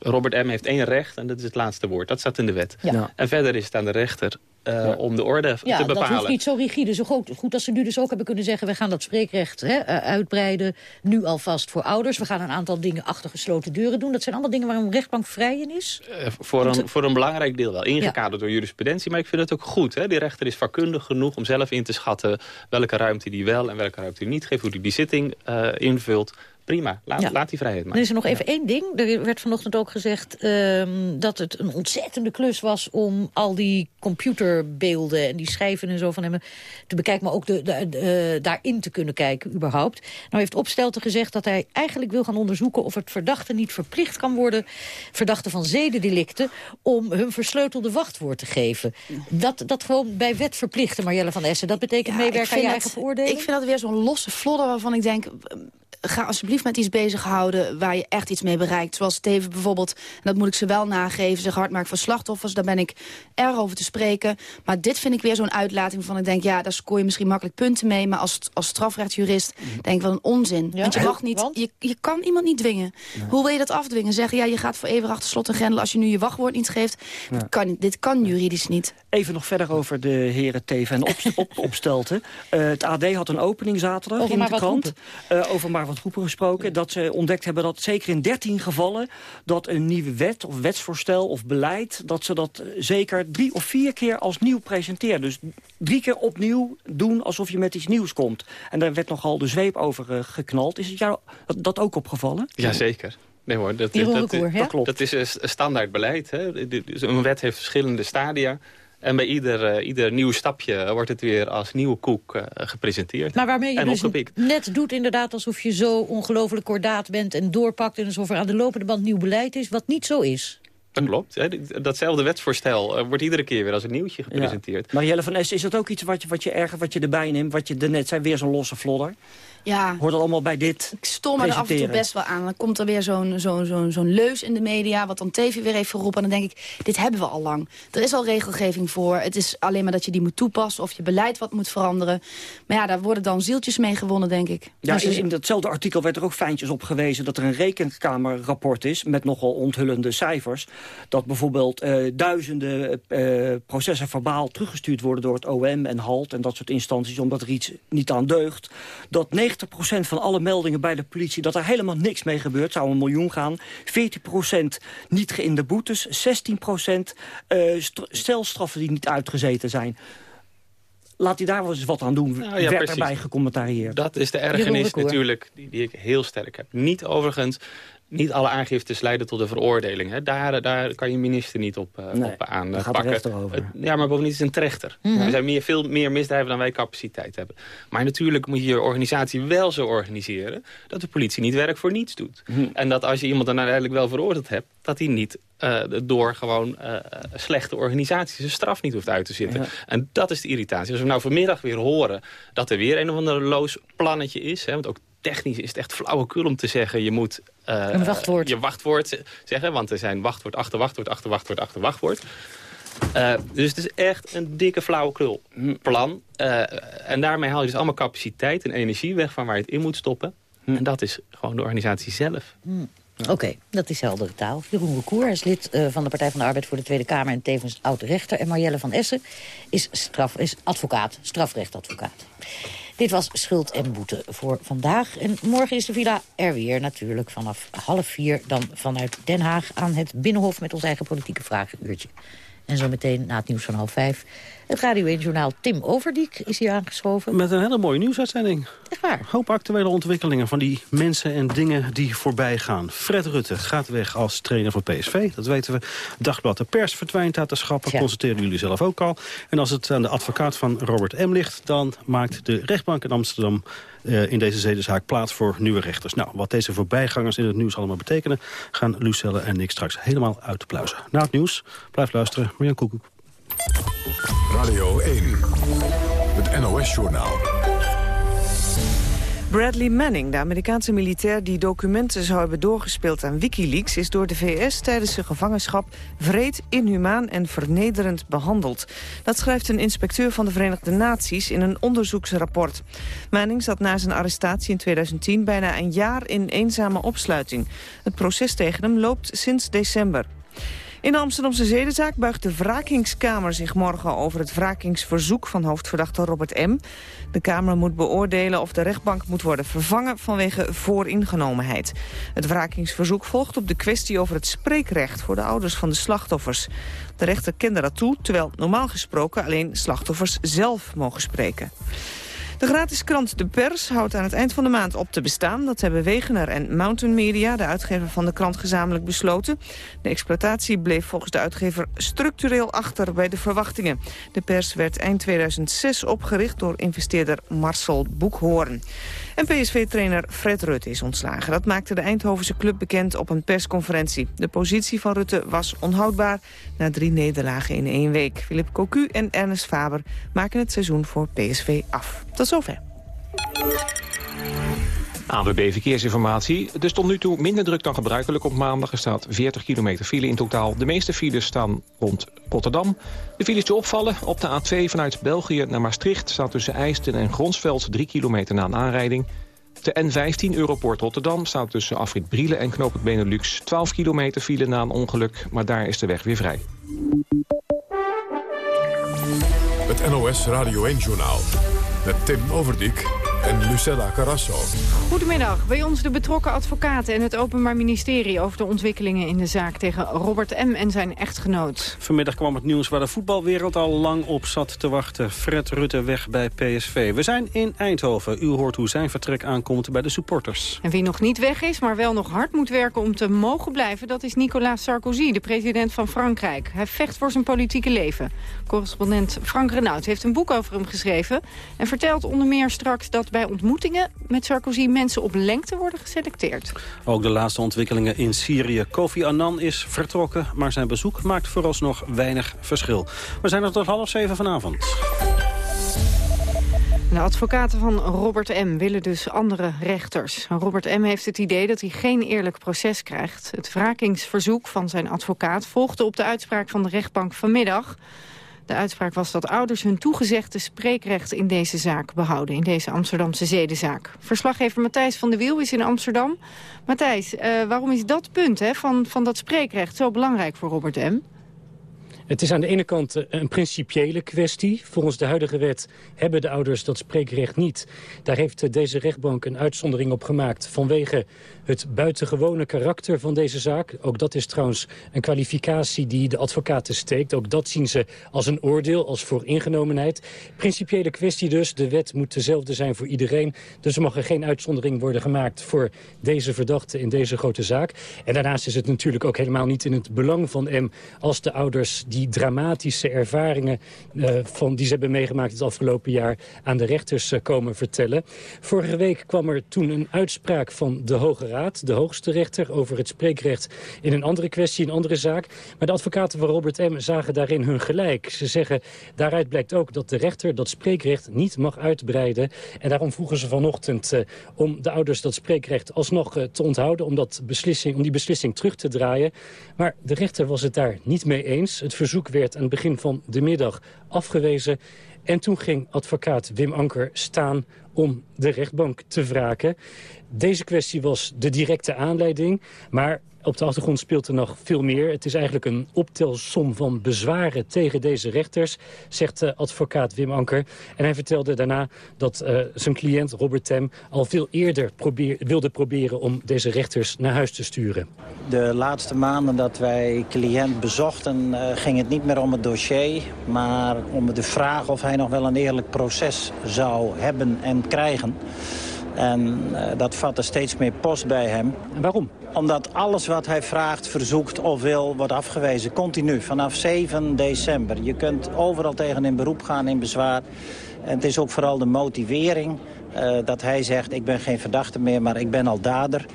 Robert M. heeft één recht en dat is het laatste woord. Dat staat in de wet. Ja. En verder is het aan de rechter uh, om de orde ja, te bepalen. dat hoeft niet zo rigide. Zo goed, goed als ze nu dus ook hebben kunnen zeggen... we gaan dat spreekrecht hè, uitbreiden, nu alvast voor ouders. We gaan een aantal dingen achter gesloten deuren doen. Dat zijn allemaal dingen waar een rechtbank vrij in is? Uh, voor, een, voor een belangrijk deel wel. Ingekaderd door jurisprudentie. Maar ik vind het ook goed. Hè? Die rechter is vakkundig genoeg om zelf in te schatten... welke ruimte die wel en welke ruimte die niet geeft. Hoe die die zitting uh, invult prima, laat, laat die vrijheid maken. Er is er nog even één ding. Er werd vanochtend ook gezegd um, dat het een ontzettende klus was... om al die computerbeelden en die schijven en zo van hem te bekijken... maar ook de, de, de, uh, daarin te kunnen kijken überhaupt. Nou heeft Opstelten gezegd dat hij eigenlijk wil gaan onderzoeken... of het verdachte niet verplicht kan worden, verdachte van zedendelicten... om hun versleutelde wachtwoord te geven. Dat, dat gewoon bij wet verplichten, Marjelle van Essen. Dat betekent ja, meewerken aan je eigen veroordeling? Ik vind dat weer zo'n losse flodder waarvan ik denk ga alsjeblieft met iets bezighouden waar je echt iets mee bereikt. Zoals Steven bijvoorbeeld, en dat moet ik ze wel nageven, zich hard maakt voor slachtoffers. Daar ben ik erg over te spreken. Maar dit vind ik weer zo'n uitlating van ik denk, ja, daar scoor je misschien makkelijk punten mee. Maar als, als strafrechtsjurist denk ik wel een onzin. Ja? Want je mag niet, je, je kan iemand niet dwingen. Hoe wil je dat afdwingen? Zeggen, ja, je gaat voor eeuwig achter slot en grendel als je nu je wachtwoord niet geeft. Ja. Kan, dit kan juridisch niet. Even nog verder over de heren Teven en op, op, Opstelten. Uh, het AD had een opening zaterdag over in de krant. Uh, over maar wat groepen gesproken. Dat ze ontdekt hebben dat zeker in 13 gevallen... dat een nieuwe wet of wetsvoorstel of beleid... dat ze dat zeker drie of vier keer als nieuw presenteren. Dus drie keer opnieuw doen alsof je met iets nieuws komt. En daar werd nogal de zweep over uh, geknald. Is het jou dat, dat ook opgevallen? Jazeker. Nee hoor, dat, dat, dat, dat, klopt. Dat is een standaard beleid. Hè. Dus een wet heeft verschillende stadia. En bij ieder, uh, ieder nieuw stapje wordt het weer als nieuwe koek uh, gepresenteerd. Maar waarmee je dus net doet inderdaad alsof je zo ongelooflijk kordaat bent... en doorpakt en alsof er aan de lopende band nieuw beleid is, wat niet zo is. Dat klopt. Hè. Datzelfde wetsvoorstel uh, wordt iedere keer weer als een nieuwtje gepresenteerd. Ja. Marielle van Es, is dat ook iets wat je, wat je erger, wat je erbij neemt? Wat je net zei, weer zo'n losse flodder? Ja. Hoort dat allemaal bij dit Ik stom er af en toe best wel aan. Dan komt er weer zo'n zo'n zo'n zo'n leus in de media... wat dan TV weer heeft geroepen. En dan denk ik, dit hebben we al lang. Er is al regelgeving voor. Het is alleen maar dat je die moet toepassen... of je beleid wat moet veranderen. Maar ja, daar worden dan zieltjes mee gewonnen, denk ik. Ja, dus in, in datzelfde artikel werd er ook fijntjes op gewezen... dat er een rekenkamerrapport is met nogal onthullende cijfers. Dat bijvoorbeeld eh, duizenden eh, processen verbaal teruggestuurd worden... door het OM en HALT en dat soort instanties... omdat er iets niet aan deugt. Dat 90% van alle meldingen bij de politie... dat er helemaal niks mee gebeurt, zou een miljoen gaan. 14% niet in de boetes. 16% uh, stelstraffen die niet uitgezeten zijn laat hij daar wel eens wat aan doen, nou, ja, werd erbij gecommentarieerd. Dat is de ergernis natuurlijk die, die, ik heel sterk heb. Niet overigens niet alle aangiftes leiden tot een veroordeling. Hè. Daar, daar kan je minister niet op, uh, nee, op aanpakken. ja, maar bovendien is het een trechter. Mm Er zijn meer, veel meer misdrijven dan wij capaciteit hebben. Maar natuurlijk moet je je organisatie wel zo organiseren... dat de politie niet werk voor niets doet. Mhm. En dat als je iemand dan uiteindelijk wel veroordeeld hebt... dat hij niet uh, door gewoon uh, slechte organisaties zijn straf niet hoeft uit te zitten. En dat is de irritatie. Als we nou vanmiddag weer horen dat er weer een of ander loos plannetje is... Hè, want ook technisch is het echt flauwekul om te zeggen... je moet een wachtwoord. je wachtwoord zeggen. Want er zijn wachtwoord, achter wachtwoord, achter wachtwoord, achter wachtwoord. Uh, dus het is echt een dikke flauwekul plan. Uh, en daarmee haal je dus allemaal capaciteit en energie weg... van waar je het in moet stoppen. Hm. En dat is gewoon de organisatie zelf. Hm. Oké, dat is heldere taal. Jeroen Recour is lid uh, van de Partij van de Arbeid voor de Tweede Kamer... en tevens oud-rechter. En Marjelle van Essen is, straf, is advocaat, strafrechtadvocaat. Dit was Schuld en Boete voor vandaag. En morgen is de villa er weer natuurlijk vanaf half vier... dan vanuit Den Haag aan het Binnenhof met ons eigen politieke vragenuurtje. En zometeen na het nieuws van half vijf... het Radio 1-journaal Tim Overdiek is hier aangeschoven. Met een hele mooie nieuwsuitzending. Echt waar. Hoop actuele ontwikkelingen van die mensen en dingen die voorbij gaan. Fred Rutte gaat weg als trainer voor PSV, dat weten we. Dagblad de Pers verdwijnt uit de schappen, ja. constateerden jullie zelf ook al. En als het aan de advocaat van Robert M. ligt... dan maakt de rechtbank in Amsterdam uh, in deze zedenzaak plaats voor nieuwe rechters. Nou, wat deze voorbijgangers in het nieuws allemaal betekenen... gaan Lucelle en ik straks helemaal uitpluizen. Na het nieuws, blijf luisteren. Marjan Koekoek. Radio 1, het NOS-journaal. Bradley Manning, de Amerikaanse militair die documenten zou hebben doorgespeeld aan Wikileaks, is door de VS tijdens zijn gevangenschap vreed, inhumaan en vernederend behandeld. Dat schrijft een inspecteur van de Verenigde Naties in een onderzoeksrapport. Manning zat na zijn arrestatie in 2010 bijna een jaar in eenzame opsluiting. Het proces tegen hem loopt sinds december. In de Amsterdamse zedenzaak buigt de wrakingskamer zich morgen over het wrakingsverzoek van hoofdverdachte Robert M. De Kamer moet beoordelen of de rechtbank moet worden vervangen vanwege vooringenomenheid. Het wrakingsverzoek volgt op de kwestie over het spreekrecht voor de ouders van de slachtoffers. De rechter kende dat toe, terwijl normaal gesproken alleen slachtoffers zelf mogen spreken. De gratis krant De Pers houdt aan het eind van de maand op te bestaan. Dat hebben Wegener en Mountain Media, de uitgever van de krant, gezamenlijk besloten. De exploitatie bleef volgens de uitgever structureel achter bij de verwachtingen. De Pers werd eind 2006 opgericht door investeerder Marcel Boekhoorn. En PSV-trainer Fred Rutte is ontslagen. Dat maakte de Eindhovense club bekend op een persconferentie. De positie van Rutte was onhoudbaar na drie nederlagen in één week. Philip Cocu en Ernest Faber maken het seizoen voor PSV af. Tot zover. ANWB Verkeersinformatie. Er tot nu toe minder druk dan gebruikelijk op maandag. Er staat 40 kilometer file in totaal. De meeste files staan rond Rotterdam. De files die opvallen op de A2 vanuit België naar Maastricht... staat tussen IJsten en Gronsveld 3 kilometer na een aanrijding. De N15 Europoort Rotterdam staat tussen Afrit Brielen en Knoop het Benelux... 12 kilometer file na een ongeluk, maar daar is de weg weer vrij. Het NOS Radio 1-journaal met Tim Overdijk en Lucella Carrasso. Goedemiddag. Bij ons de betrokken advocaten en het Openbaar Ministerie... over de ontwikkelingen in de zaak tegen Robert M. en zijn echtgenoot. Vanmiddag kwam het nieuws waar de voetbalwereld al lang op zat te wachten. Fred Rutte weg bij PSV. We zijn in Eindhoven. U hoort hoe zijn vertrek aankomt bij de supporters. En wie nog niet weg is, maar wel nog hard moet werken om te mogen blijven... dat is Nicolas Sarkozy, de president van Frankrijk. Hij vecht voor zijn politieke leven. Correspondent Frank Renaud heeft een boek over hem geschreven... en vertelt onder meer straks dat bij ontmoetingen met Sarkozy mensen op lengte worden geselecteerd. Ook de laatste ontwikkelingen in Syrië. Kofi Annan is vertrokken, maar zijn bezoek maakt vooralsnog weinig verschil. We zijn er tot half zeven vanavond. De advocaten van Robert M. willen dus andere rechters. Robert M. heeft het idee dat hij geen eerlijk proces krijgt. Het wrakingsverzoek van zijn advocaat volgde op de uitspraak van de rechtbank vanmiddag. De uitspraak was dat ouders hun toegezegde spreekrecht in deze zaak behouden. In deze Amsterdamse zedenzaak. Verslaggever Matthijs van der Wiel is in Amsterdam. Matthijs, uh, waarom is dat punt hè, van, van dat spreekrecht zo belangrijk voor Robert M.? Het is aan de ene kant eh, een principiële kwestie. Volgens de huidige wet hebben de ouders dat spreekrecht niet. Daar heeft eh, deze rechtbank een uitzondering op gemaakt... vanwege het buitengewone karakter van deze zaak. Ook dat is trouwens een kwalificatie die de advocaten steekt. Ook dat zien ze als een oordeel, als vooringenomenheid. Principiële kwestie dus. De wet moet dezelfde zijn voor iedereen. Dus er mag er geen uitzondering worden gemaakt voor deze verdachte in deze grote zaak. En daarnaast is het natuurlijk ook helemaal niet in het belang van M... als de ouders die dramatische ervaringen uh, van, die ze hebben meegemaakt het afgelopen jaar aan de rechters uh, komen vertellen. Vorige week kwam er toen een uitspraak van de Hoge Raad, de hoogste rechter, over het spreekrecht in een andere kwestie, een andere zaak. Maar de advocaten van Robert M. zagen daarin hun gelijk. Ze zeggen, daaruit blijkt ook dat de rechter dat spreekrecht niet mag uitbreiden. En daarom vroegen ze vanochtend uh, om de ouders dat spreekrecht alsnog te onthouden, om, dat beslissing, om die beslissing terug te draaien. Maar de rechter was het daar niet mee eens. Het verzoek werd aan het begin van de middag afgewezen. En toen ging advocaat Wim Anker staan om de rechtbank te wraken. Deze kwestie was de directe aanleiding, maar op de achtergrond speelt er nog veel meer. Het is eigenlijk een optelsom van bezwaren tegen deze rechters, zegt uh, advocaat Wim Anker. En hij vertelde daarna dat uh, zijn cliënt Robert Tem al veel eerder probeer, wilde proberen om deze rechters naar huis te sturen. De laatste maanden dat wij cliënt bezochten uh, ging het niet meer om het dossier, maar om de vraag of hij nog wel een eerlijk proces zou hebben en krijgen. En uh, dat vatte steeds meer post bij hem. En waarom? Omdat alles wat hij vraagt, verzoekt of wil, wordt afgewezen. Continu, vanaf 7 december. Je kunt overal tegen in beroep gaan, in bezwaar. En het is ook vooral de motivering uh, dat hij zegt... ik ben geen verdachte meer, maar ik ben al dader.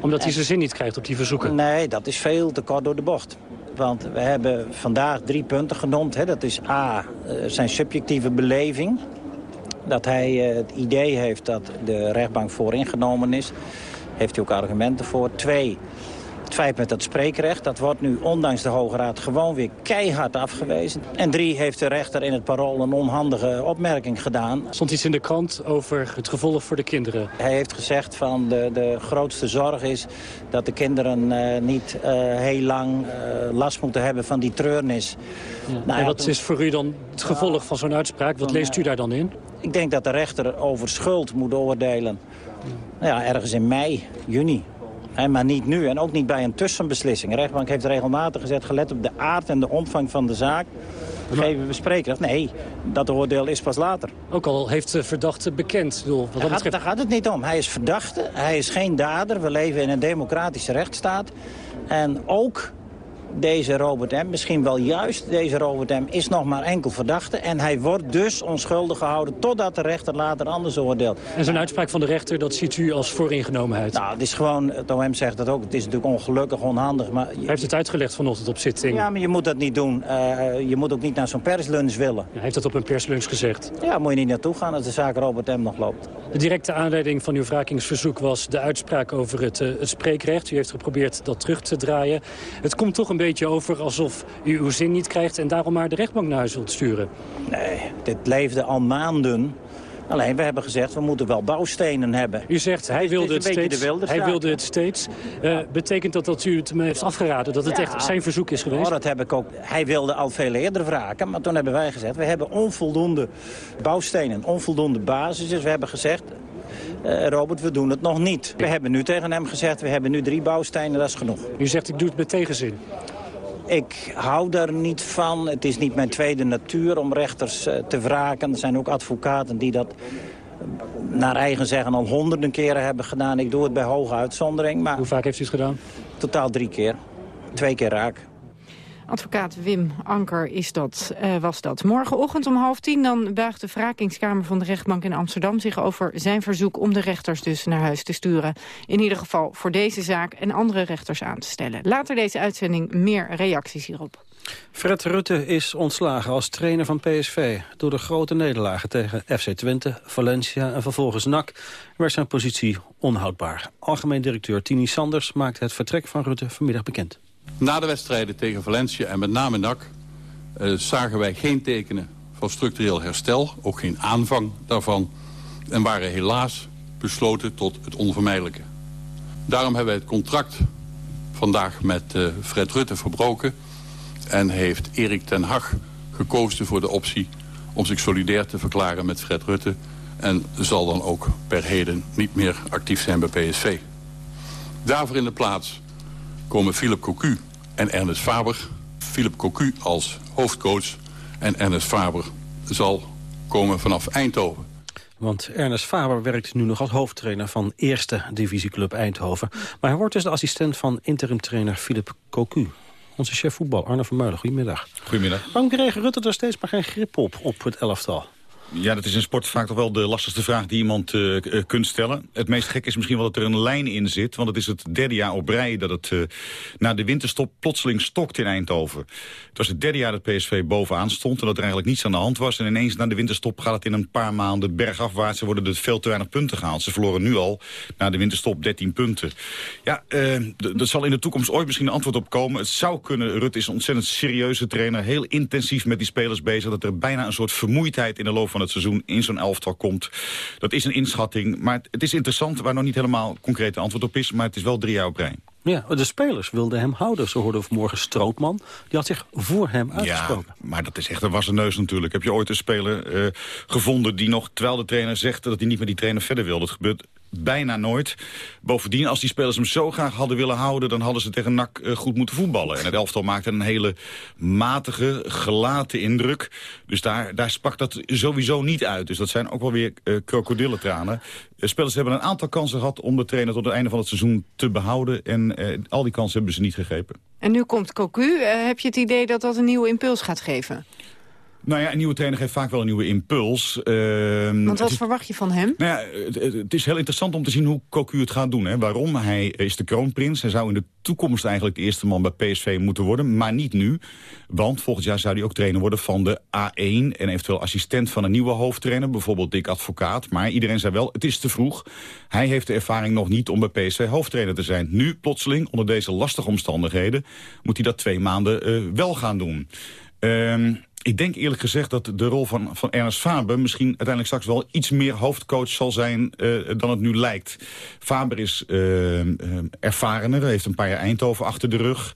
Omdat hij zijn zin niet krijgt op die verzoeken? Nee, dat is veel te kort door de bocht. Want we hebben vandaag drie punten genoemd. Hè. Dat is A, uh, zijn subjectieve beleving Dat hij het idee heeft dat de rechtbank vooringenomen is. Heeft hij ook argumenten voor. Twee, het feit met dat spreekrecht, dat wordt nu ondanks de Hoge Raad gewoon weer keihard afgewezen. En drie, heeft de rechter in het parool een onhandige opmerking gedaan. Stond iets in de krant over het gevolg voor de kinderen? Hij heeft gezegd van de, de grootste zorg is dat de kinderen uh, niet uh, heel lang uh, last moeten hebben van die treurnis. Ja. Nou, en wat toen... is voor u dan het gevolg van zo'n uitspraak? Wat leest u daar dan in? Ik denk dat de rechter over schuld moet oordelen. Nou ja, ergens in mei, juni. He, maar niet nu en ook niet bij een tussenbeslissing. De rechtbank heeft regelmatig gezet, gelet op de aard en de omvang van de zaak. Geven we. Nee, dat oordeel is pas later. Ook al heeft de verdachte bekend. Bedoel, wat daar, gaat, daar gaat het niet om. Hij is verdachte, hij is geen dader. We leven in een democratische rechtsstaat. En ook deze Robert M., misschien wel juist deze Robert M., is nog maar enkel verdachte. En hij wordt dus onschuldig gehouden totdat de rechter later anders oordeelt. En zo'n uitspraak van de rechter, dat ziet u als vooringenomenheid? Nou, het is gewoon, het OM zegt dat ook, het is natuurlijk ongelukkig, onhandig. Maar hij heeft het uitgelegd vanochtend op zitting. Ja, maar je moet dat niet doen. Uh, je moet ook niet naar zo'n perslunch willen. Hij heeft dat op een perslunch gezegd? Ja, moet je niet naartoe gaan als de zaak Robert M. nog loopt. De directe aanleiding van uw wrakingsverzoek was de uitspraak over het, uh, het spreekrecht. U heeft geprobeerd dat terug te draaien. Het komt toch een beetje over alsof u uw zin niet krijgt... en daarom maar de rechtbank naar huis wilt sturen. Nee, dit leefde al maanden. Alleen, we hebben gezegd, we moeten wel bouwstenen hebben. U zegt, hij wilde het, het steeds. Hij wilde het steeds. Uh, betekent dat dat u het me heeft afgeraden? Dat het ja, echt zijn verzoek is geweest? Oh, dat heb ik ook. Hij wilde al veel eerder wraken. Maar toen hebben wij gezegd, we hebben onvoldoende bouwstenen. Onvoldoende basis. Dus we hebben gezegd, uh, Robert, we doen het nog niet. We hebben nu tegen hem gezegd, we hebben nu drie bouwstenen, dat is genoeg. U zegt, ik doe het met tegenzin. Ik hou daar niet van. Het is niet mijn tweede natuur om rechters uh, te wraken. Er zijn ook advocaten die dat naar eigen zeggen al honderden keren hebben gedaan. Ik doe het bij hoge uitzondering. Maar Hoe vaak heeft u het gedaan? Totaal drie keer. Twee keer raak. Advocaat Wim Anker is dat, uh, was dat. Morgenochtend om half tien dan buigt de wrakingskamer van de rechtbank in Amsterdam zich over zijn verzoek om de rechters dus naar huis te sturen. In ieder geval voor deze zaak en andere rechters aan te stellen. Later deze uitzending meer reacties hierop. Fred Rutte is ontslagen als trainer van PSV. Door de grote nederlagen tegen FC Twente, Valencia en vervolgens NAC... werd zijn positie onhoudbaar. Algemeen directeur Tini Sanders maakte het vertrek van Rutte vanmiddag bekend. Na de wedstrijden tegen Valencia en met name NAC... Uh, zagen wij geen tekenen van structureel herstel, ook geen aanvang daarvan... en waren helaas besloten tot het onvermijdelijke. Daarom hebben wij het contract vandaag met uh, Fred Rutte verbroken... en heeft Erik ten Hag gekozen voor de optie om zich solidair te verklaren met Fred Rutte... en zal dan ook per heden niet meer actief zijn bij PSV. Daarvoor in de plaats komen Philip Cocu en Ernest Faber. Philip Cocu als hoofdcoach en Ernest Faber zal komen vanaf Eindhoven. Want Ernest Faber werkt nu nog als hoofdtrainer van eerste divisieclub Eindhoven. Maar hij wordt dus de assistent van interimtrainer Philip Cocu. Onze chef voetbal, Arne Vermeulen. Goedemiddag. Goedemiddag. Waarom kreeg Rutte er steeds maar geen grip op, op het elftal? Ja, dat is in sport vaak toch wel de lastigste vraag die iemand uh, kunt stellen. Het meest gek is misschien wel dat er een lijn in zit. Want het is het derde jaar op rij dat het uh, na de winterstop plotseling stokt in Eindhoven. Het was het derde jaar dat PSV bovenaan stond en dat er eigenlijk niets aan de hand was. En ineens na de winterstop gaat het in een paar maanden bergafwaarts. Er worden er veel te weinig punten gehaald. Ze verloren nu al na de winterstop 13 punten. Ja, uh, er zal in de toekomst ooit misschien een antwoord op komen. Het zou kunnen, Rut is een ontzettend serieuze trainer. Heel intensief met die spelers bezig. Dat er bijna een soort vermoeidheid in de loop van het seizoen in zo'n elftal komt. Dat is een inschatting, maar het is interessant... waar nog niet helemaal concreet antwoord op is... maar het is wel drie jaar op rij. Ja, de spelers wilden hem houden. Ze hoorden vanmorgen Strootman. Die had zich voor hem uitgesproken. Ja, maar dat is echt een wassen neus natuurlijk. Heb je ooit een speler uh, gevonden die nog, terwijl de trainer zegt... dat hij niet met die trainer verder wil? Dat gebeurt bijna nooit. Bovendien, als die spelers hem zo graag hadden willen houden... dan hadden ze tegen NAC uh, goed moeten voetballen. En het elftal maakte een hele matige, gelaten indruk. Dus daar, daar sprak dat sowieso niet uit. Dus dat zijn ook wel weer uh, krokodillentranen. De spelers hebben een aantal kansen gehad om de trainer tot het einde van het seizoen te behouden. En al die kansen hebben ze niet gegrepen. En nu komt Cocu. Heb je het idee dat dat een nieuwe impuls gaat geven? Nou ja, een nieuwe trainer geeft vaak wel een nieuwe impuls. Ehm, Want wat verwacht je van hem? Nou ja, het, het, is heel interessant om te zien hoe Cocu het gaat doen. Hè. Waarom? Hij is de kroonprins. Hij zou in de toekomst eigenlijk de eerste man bij PSV moeten worden. Maar niet nu. Want volgend jaar zou hij ook trainer worden van de A1. En eventueel assistent van een nieuwe hoofdtrainer. Bijvoorbeeld Dick Advocaat. Maar iedereen zei wel, het is te vroeg. Hij heeft de ervaring nog niet om bij PSV hoofdtrainer te zijn. Nu, plotseling, onder deze lastige omstandigheden... moet hij dat twee maanden uh, wel gaan doen. Um, ik denk eerlijk gezegd dat de rol van, van Ernst Faber... misschien uiteindelijk straks wel iets meer hoofdcoach zal zijn uh, dan het nu lijkt. Faber is uh, ervarener, heeft een paar jaar Eindhoven achter de rug...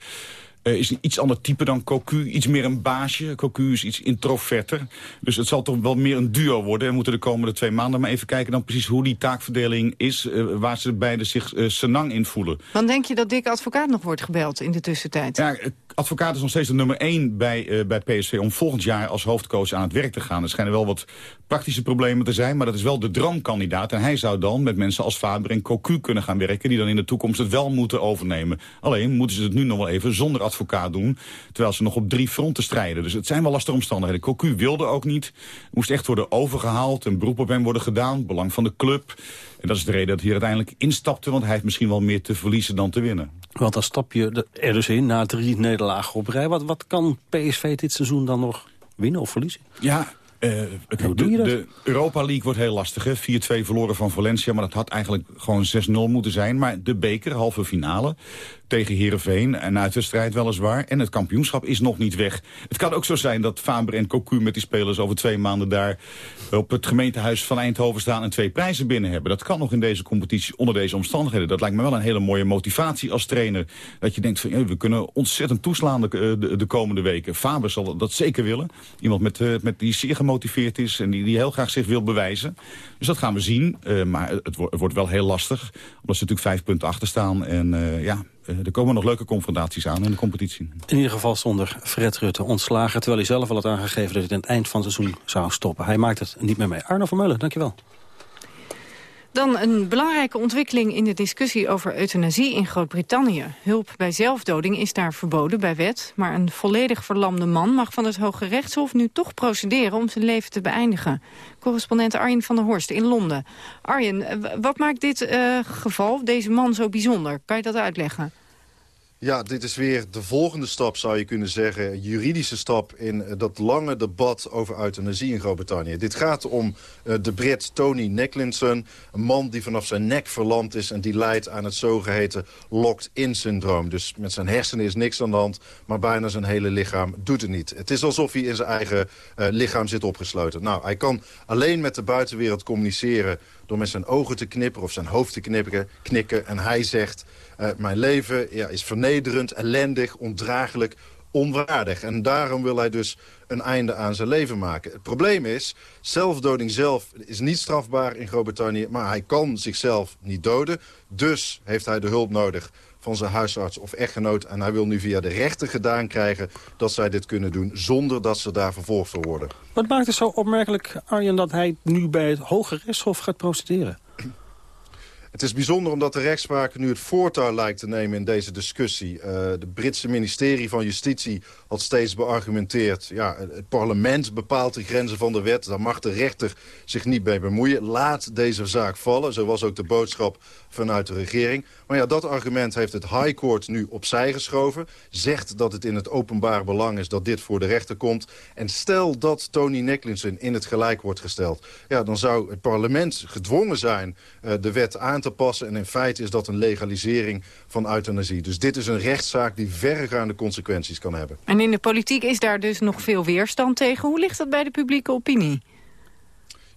Uh, is een iets ander type dan Cocu. Iets meer een baasje. Cocu is iets introverter. Dus het zal toch wel meer een duo worden. We moeten de komende twee maanden maar even kijken dan precies hoe die taakverdeling is. Uh, waar ze beiden zich uh, senang in voelen. Dan denk je dat Dick Advocaat nog wordt gebeld in de tussentijd? Ja, advocaat is nog steeds de nummer één bij, bij PSV... om volgend jaar als hoofdcoach aan het werk te gaan. Er schijnen wel wat praktische problemen te zijn... maar dat is wel de droomkandidaat. En hij zou dan met mensen als Faber en Cocu kunnen gaan werken... die dan in de toekomst het wel moeten overnemen. Alleen moeten ze het nu nog wel even zonder advocaat doen... terwijl ze nog op drie fronten strijden. Dus het zijn wel lastige omstandigheden. Cocu wilde ook niet. Moest echt worden overgehaald. Een beroep op hem worden gedaan. Belang van de club. En dat is de reden dat hij uiteindelijk instapte... want hij heeft misschien wel meer te verliezen dan te winnen. Want dan stap je er dus in na drie nederlagen op rij. Wat, wat kan PSV dit seizoen dan nog winnen of verliezen? Ja, uh, de, de, Europa League wordt heel lastig. 4-2 verloren van Valencia, maar dat had eigenlijk gewoon 6-0 moeten zijn. Maar de beker, halve finale, tegen Heerenveen. Een uitwedstrijd weliswaar. En het kampioenschap is nog niet weg. Het kan ook zo zijn dat Faber en Cocu met die spelers over twee maanden daar op het gemeentehuis van Eindhoven staan en twee prijzen binnen hebben. Dat kan nog in deze competitie onder deze omstandigheden. Dat lijkt me wel een hele mooie motivatie als trainer. Dat je denkt van ja, we kunnen ontzettend toeslaan de, de, de, komende weken. Faber zal dat zeker willen. Iemand met, uh, met die zeer gemotiveerd is en die, die heel graag zich wil bewijzen. Dus dat gaan we zien. Uh, maar het, wordt wel heel lastig. Omdat ze natuurlijk vijf punten achter staan. En ja, er komen nog leuke confrontaties aan in de competitie. In ieder geval zonder Fred Rutte ontslagen... terwijl hij zelf al had aangegeven dat hij aan het eind van het seizoen zou stoppen. Hij maakt het niet meer mee. Arno van Meulen, dankjewel. Dan een belangrijke ontwikkeling in de discussie over euthanasie in Groot-Brittannië. Hulp bij zelfdoding is daar verboden bij wet. Maar een volledig verlamde man mag van het Hoge Rechtshof nu toch procederen om zijn leven te beëindigen. Correspondent Arjen van der Horst in Londen. Arjen, wat maakt dit uh, geval, deze man, zo bijzonder? Kan je dat uitleggen? Ja, dit is weer de volgende stap, zou je kunnen zeggen. Juridische stap in dat lange debat over euthanasie in Groot-Brittannië. Dit gaat om uh, de Brit Tony Nicklinson. Een man die vanaf zijn nek verlamd is... en die leidt aan het zogeheten locked-in-syndroom. Dus met zijn hersenen is niks aan de hand... maar bijna zijn hele lichaam doet het niet. Het is alsof hij in zijn eigen uh, lichaam zit opgesloten. Nou, hij kan alleen met de buitenwereld communiceren... door met zijn ogen te knipperen of zijn hoofd te knippen, knikken. En hij zegt... Uh, mijn leven ja, is vernederend, ellendig, ondraaglijk, onwaardig. En daarom wil hij dus een einde aan zijn leven maken. Het probleem is, zelfdoding zelf is niet strafbaar in Groot-Brittannië... maar hij kan zichzelf niet doden. Dus heeft hij de hulp nodig van zijn huisarts of echtgenoot. En hij wil nu via de rechter gedaan krijgen dat zij dit kunnen doen... zonder dat ze daar vervolgd voor worden. Wat maakt het zo opmerkelijk, Arjen, dat hij nu bij het Hoge Rechtshof gaat procederen? Het is bijzonder omdat de rechtspraak nu het voortouw lijkt te nemen in deze discussie. Uh, de Britse ministerie van Justitie had steeds beargumenteerd... ja, het parlement bepaalt de grenzen van de wet. Daar mag de rechter zich niet bij bemoeien. Laat deze zaak vallen. Zo was ook de boodschap vanuit de regering. Maar ja, dat argument heeft het High Court nu opzij geschoven. Zegt dat het in het openbaar belang is dat dit voor de rechter komt. En stel dat Tony Nicklinson in het gelijk wordt gesteld... ja, dan zou het parlement gedwongen zijn uh, de wet aan te passen. En in feite is dat een legalisering van euthanasie. Dus dit is een rechtszaak die verregaande consequenties kan hebben. En in de politiek is daar dus nog veel weerstand tegen. Hoe ligt dat bij de publieke opinie?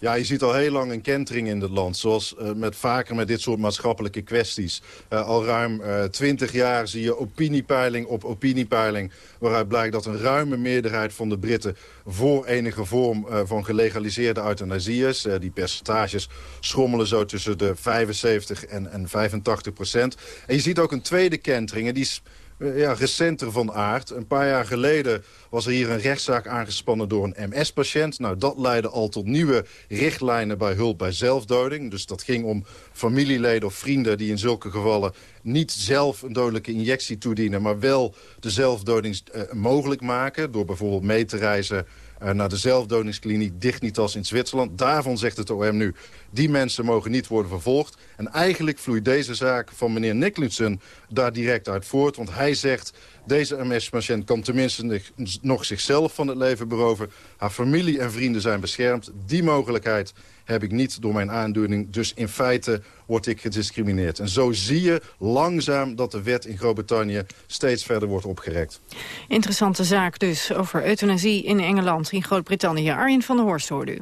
Ja, je ziet al heel lang een kentering in het land. Zoals uh, met, vaker met dit soort maatschappelijke kwesties. Uh, al ruim twintig jaar zie je opiniepeiling op opiniepeiling... waaruit blijkt dat een ruime meerderheid van de Britten... voor enige vorm uh, van gelegaliseerde euthanasie is. die percentages schommelen zo tussen de 75 en, en 85 procent. En je ziet ook een tweede kentering... en die is ja, recenter van aard. Een paar jaar geleden was er hier een rechtszaak aangespannen door een MS-patiënt. Nou, dat leidde al tot nieuwe richtlijnen bij hulp bij zelfdoding. Dus dat ging om familieleden of vrienden die in zulke gevallen niet zelf een dodelijke injectie toedienen... maar wel de zelfdoding uh, mogelijk maken door bijvoorbeeld mee te reizen naar de zelfdodingskliniek Dignitas in Zwitserland. Daarvan zegt het OM nu, die mensen mogen niet worden vervolgd. En eigenlijk vloeit deze zaak van meneer Nicholson daar direct uit voort. Want hij zegt, deze MS-patiënt kan tenminste nog zichzelf van het leven beroven. Haar familie en vrienden zijn beschermd. Die mogelijkheid heb ik niet door mijn aandoening. Dus in feite word ik gediscrimineerd. En zo zie je langzaam dat de wet in Groot-Brittannië steeds verder wordt opgerekt. Interessante zaak dus over euthanasie in Engeland, in Groot-Brittannië. Arjen van der Horst hoorde u.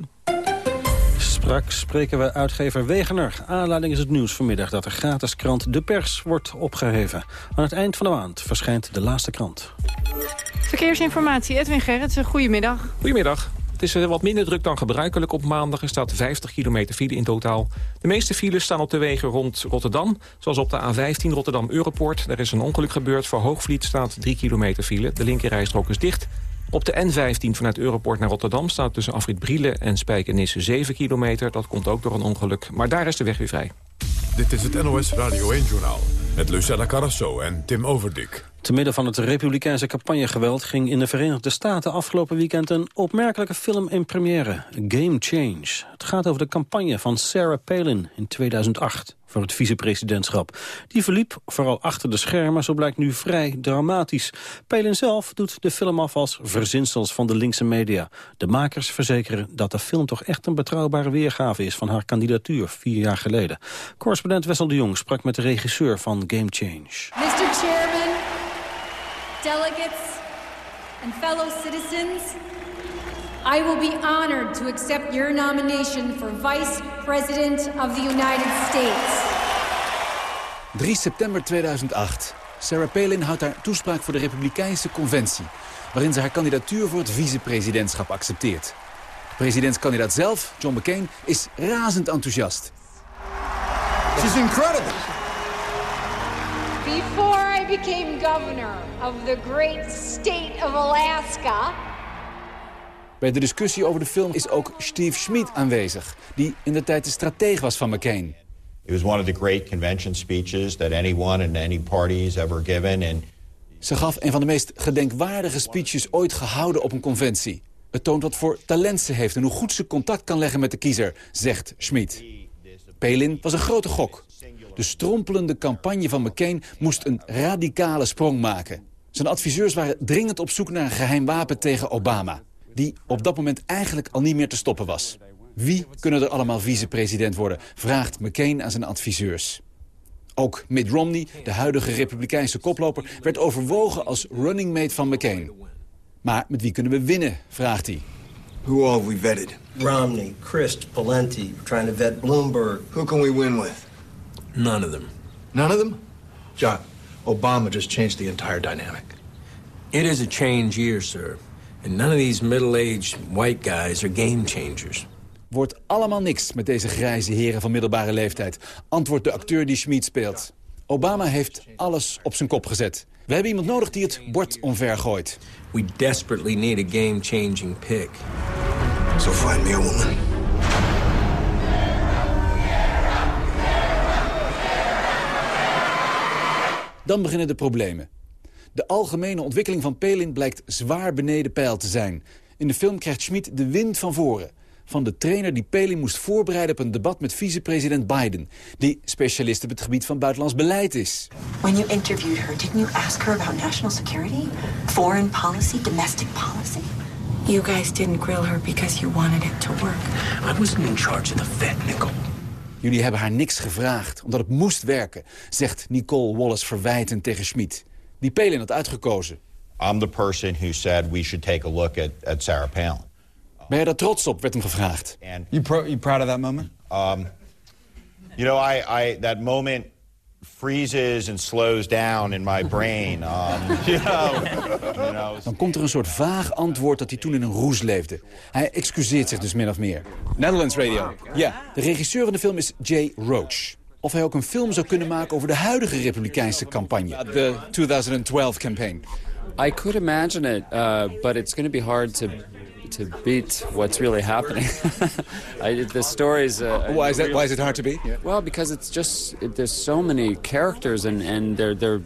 Straks spreken we uitgever Wegener. Aanleiding is het nieuws vanmiddag dat de gratis krant De Pers wordt opgeheven. Aan het eind van de maand verschijnt de laatste krant. Verkeersinformatie, Edwin Gerritsen, goedemiddag. Goedemiddag. Het is wat minder druk dan gebruikelijk op maandag. Er staat 50 kilometer file in totaal. De meeste files staan op de wegen rond Rotterdam. Zoals op de A15 Rotterdam-Europoort. Daar is een ongeluk gebeurd. Voor Hoogvliet staat 3 kilometer file. De linkerrijstrook is dicht. Op de N15 vanuit Europort naar Rotterdam staat tussen Afrit Brielen en Spijkenisse 7 kilometer. Dat komt ook door een ongeluk, maar daar is de weg weer vrij. Dit is het NOS Radio 1-journaal met Lucella Carrasso en Tim Overdik. Te midden van het republikeinse campagnegeweld ging in de Verenigde Staten afgelopen weekend een opmerkelijke film in première, Game Change. Het gaat over de campagne van Sarah Palin in 2008 voor het vicepresidentschap. Die verliep, vooral achter de schermen, zo blijkt nu vrij dramatisch. Palin zelf doet de film af als verzinsels van de linkse media. De makers verzekeren dat de film toch echt een betrouwbare weergave is van haar kandidatuur vier jaar geleden. Correspondent Wessel de Jong sprak met de regisseur van Game Change. Mr. delegates and fellow citizens, I will be honored to accept your nomination for Vice President of the United States. 3 september 2008. Sarah Palin houdt haar toespraak voor de Republikeinse Conventie... waarin ze haar kandidatuur voor het vicepresidentschap accepteert. De presidentskandidaat zelf, John McCain, is razend enthousiast. She's incredible. Before I became governor of the great state of Alaska... Bij de discussie over de film is ook Steve Schmid aanwezig... die in de tijd de strateeg was van McCain. It was one of the great convention speeches that anyone and any party has ever given. And... Ze gaf een van de meest gedenkwaardige speeches ooit gehouden op een conventie. Het toont wat voor talent ze heeft en hoe goed ze contact kan leggen met de kiezer, zegt Schmid. Palin was een grote gok. De strompelende campagne van McCain moest een radicale sprong maken. Zijn adviseurs waren dringend op zoek naar een geheim wapen tegen Obama die op dat moment eigenlijk al niet meer te stoppen was. Wie kunnen er allemaal vicepresident worden, vraagt McCain aan zijn adviseurs. Ook Mitt Romney, de huidige republikeinse koploper, werd overwogen als running mate van McCain. Maar met wie kunnen we winnen, vraagt hij. Who all have we vetted? Romney, Christ, Palenti, trying to vet Bloomberg. Who can we win with? None of them. None of them? John, Obama just changed the entire dynamic. It is a change year, sir. And none of these middle-aged white guys are game changers. Wordt allemaal niks met deze grijze heren van middelbare leeftijd, antwoordt de acteur die Schmid speelt. Obama heeft alles op zijn kop gezet. We hebben iemand nodig die het bord omver gooit. We desperately need a game-changing pick. So find me a woman. Dan beginnen de problemen. De algemene ontwikkeling van Palin blijkt zwaar beneden peil te zijn. In de film krijgt Schmid de wind van voren. Van de trainer die Palin moest voorbereiden op een debat met vicepresident Biden. Die specialist op het gebied van buitenlands beleid is. When you interviewed her, didn't you ask her about national security? Foreign policy, domestic policy? You guys didn't grill her because you wanted it to work. I wasn't in charge of the Fed, Nicole. Jullie hebben haar niks gevraagd, omdat het moest werken, zegt Nicole Wallace verwijtend tegen Schmid die Palin had uitgekozen. I'm the person who said we should take a look at, at Sarah Palin. Ben je daar trots op, werd hem gevraagd. You, pro you proud of that moment? Um, you know, I, I, that moment freezes and slows down in my brain. Um, you know, you know. Dan komt er een soort vaag antwoord dat hij toen in een roes leefde. Hij excuseert zich dus min of meer. Netherlands Radio. Ja, de regisseur van de film is Jay Roach of hij ook een film zou kunnen maken over de huidige republikeinse campagne. De 2012 campaign. I could imagine it, uh, but it's going to be hard to to beat what's really happening. I, the stories. Uh, why is that? Why is it hard to beat? Well, because it's just it, there's so many characters and and they're they're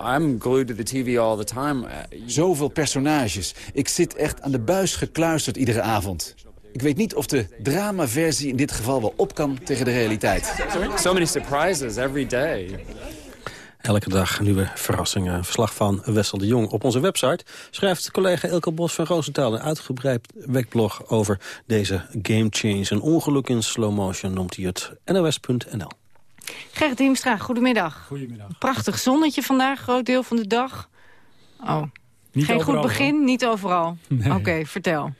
I'm glued to the TV all the time. Zoveel personages. Ik zit echt aan de buis gekluisterd iedere avond. Ik weet niet of de dramaversie in dit geval wel op kan tegen de realiteit. So many surprises every day. Elke dag nieuwe verrassingen. Verslag van Wessel de Jong. Op onze website schrijft collega Elke Bos van Roosentaal... een uitgebreid webblog over deze game change. Een ongeluk in slow motion noemt hij het. nos.nl. Gerrit Hiemstra, goedemiddag. Goedemiddag. Prachtig zonnetje vandaag, groot deel van de dag. Oh, Niet geen overal, goed begin, niet overal. Nee. Oké, vertel.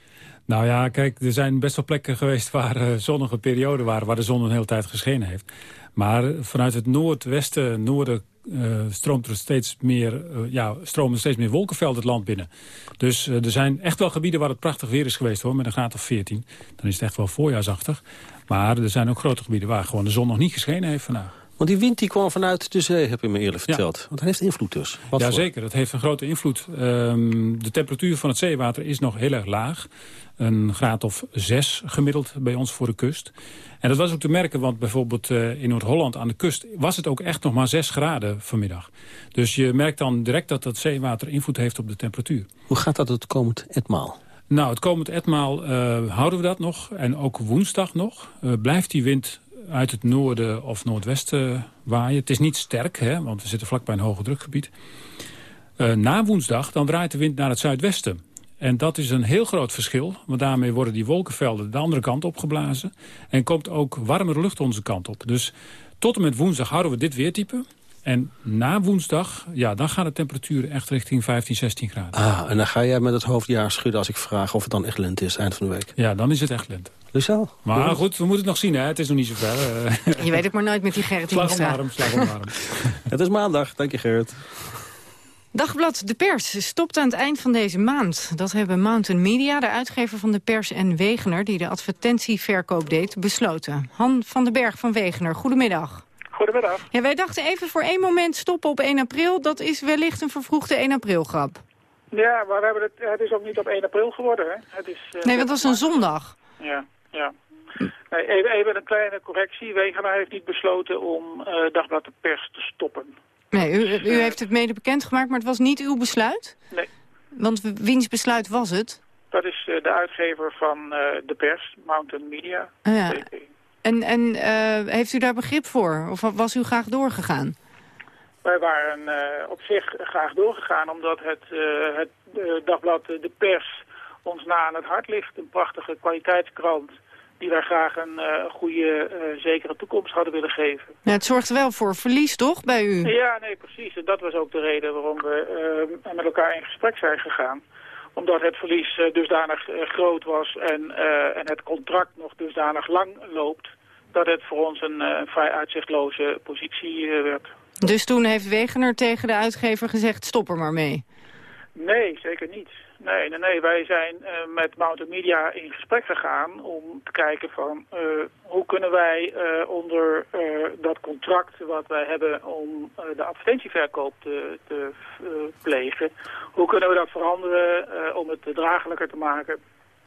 Nou ja, kijk, er zijn best wel plekken geweest waar eh, zonnige perioden waren... waar de zon een hele tijd geschenen heeft. Maar vanuit het noordwesten, noorden... eh, stroomt er steeds meer, eh, ja, stromen er steeds meer wolkenvelden het land binnen. Dus eh, er zijn echt wel gebieden waar het prachtig weer is geweest, hoor, met een graad of 14. Dan is het echt wel voorjaarsachtig. Maar er zijn ook grote gebieden waar gewoon de zon nog niet geschenen heeft vandaag. Want die wind die kwam vanuit de zee, heb je me eerlijk verteld. Want dat heeft invloed dus. Jazeker, dat heeft een grote invloed. Ehm, de temperatuur van het zeewater is nog heel erg laag. Een graad of zes gemiddeld bij ons voor de kust. En dat was ook te merken, want bijvoorbeeld eh, in Noord-Holland aan de kust... was het ook echt nog maar 6 graden vanmiddag. Dus je merkt dan direct dat het zeewater invloed heeft op de temperatuur. Hoe gaat dat het komend etmaal? Nou, het komend etmaal eh, houden we dat nog. En ook woensdag nog. Eh, blijft die wind uit het noorden of noordwesten waaien. Het is niet sterk, hè, want we zitten vlakbij een hoge drukgebied. Na woensdag dan draait de wind naar het zuidwesten. En dat is een heel groot verschil. Want daarmee worden die wolkenvelden de andere kant opgeblazen. En komt ook warmere lucht onze kant op. Dus tot en met woensdag houden we dit weertype. En na woensdag, ja, dan gaan de temperaturen echt richting 15, 16 graden. Ah, en dan ga jij met het hoofd ja schudden als ik vraag of het dan echt lente is, eind van de week. Ja, dan is het echt lente. Lucel? Maar goed, we moeten het nog zien, hè. Het is nog niet zo ver. eh. Je weet het maar nooit met die Gerrit Slag om de Hiemstra. arm, slag om arm. Het is maandag, dank je Gerrit. Dagblad De Pers stopt aan het eind van deze maand. Dat hebben Mountain Media, de uitgever van De Pers en Wegener... die de advertentieverkoop deed, besloten. Han van den Berg van Wegener, goedemiddag. Goedemiddag. Ja, wij dachten even voor één moment stoppen op 1 april. Dat is wellicht een vervroegde 1 april grap. Ja, maar we hebben het, het is ook niet op 1 april geworden. Hè? Het is, eh, Nee, want dat was een zondag. Ja, ja. Nee, even, even een kleine correctie. Wegener heeft niet besloten om eh, Dagblad de Pers te stoppen. Nee, u, u heeft het mede bekendgemaakt, maar het was niet uw besluit? Nee. Want wiens besluit was het? Dat is eh, de uitgever van eh, de pers, Mountain Media. Ah, ja. En, en eh, heeft u daar begrip voor? Of was u graag doorgegaan? Wij waren eh, op zich graag doorgegaan omdat het, eh, het eh, dagblad eh, De Pers ons na aan het hart ligt. Een prachtige kwaliteitskrant die wij graag een eh, goede, eh, zekere toekomst hadden willen geven. Ja, het zorgt wel voor verlies, toch, bij u? Ja, nee, precies. En dat was ook de reden waarom we eh, met elkaar in gesprek zijn gegaan. Omdat het verlies dusdanig groot was en, en het contract nog dusdanig lang loopt... dat het voor ons een vrij uitzichtloze positie werd. Dus toen heeft Wegener tegen de uitgever gezegd, stop er maar mee. Nee, zeker niet. Nee, nee, nee. Wij zijn eh, met Mountain Media in gesprek gegaan om te kijken van eh, hoe kunnen wij eh, onder dat contract wat wij hebben om de advertentieverkoop te, plegen, hoe kunnen we dat veranderen om het draaglijker te maken.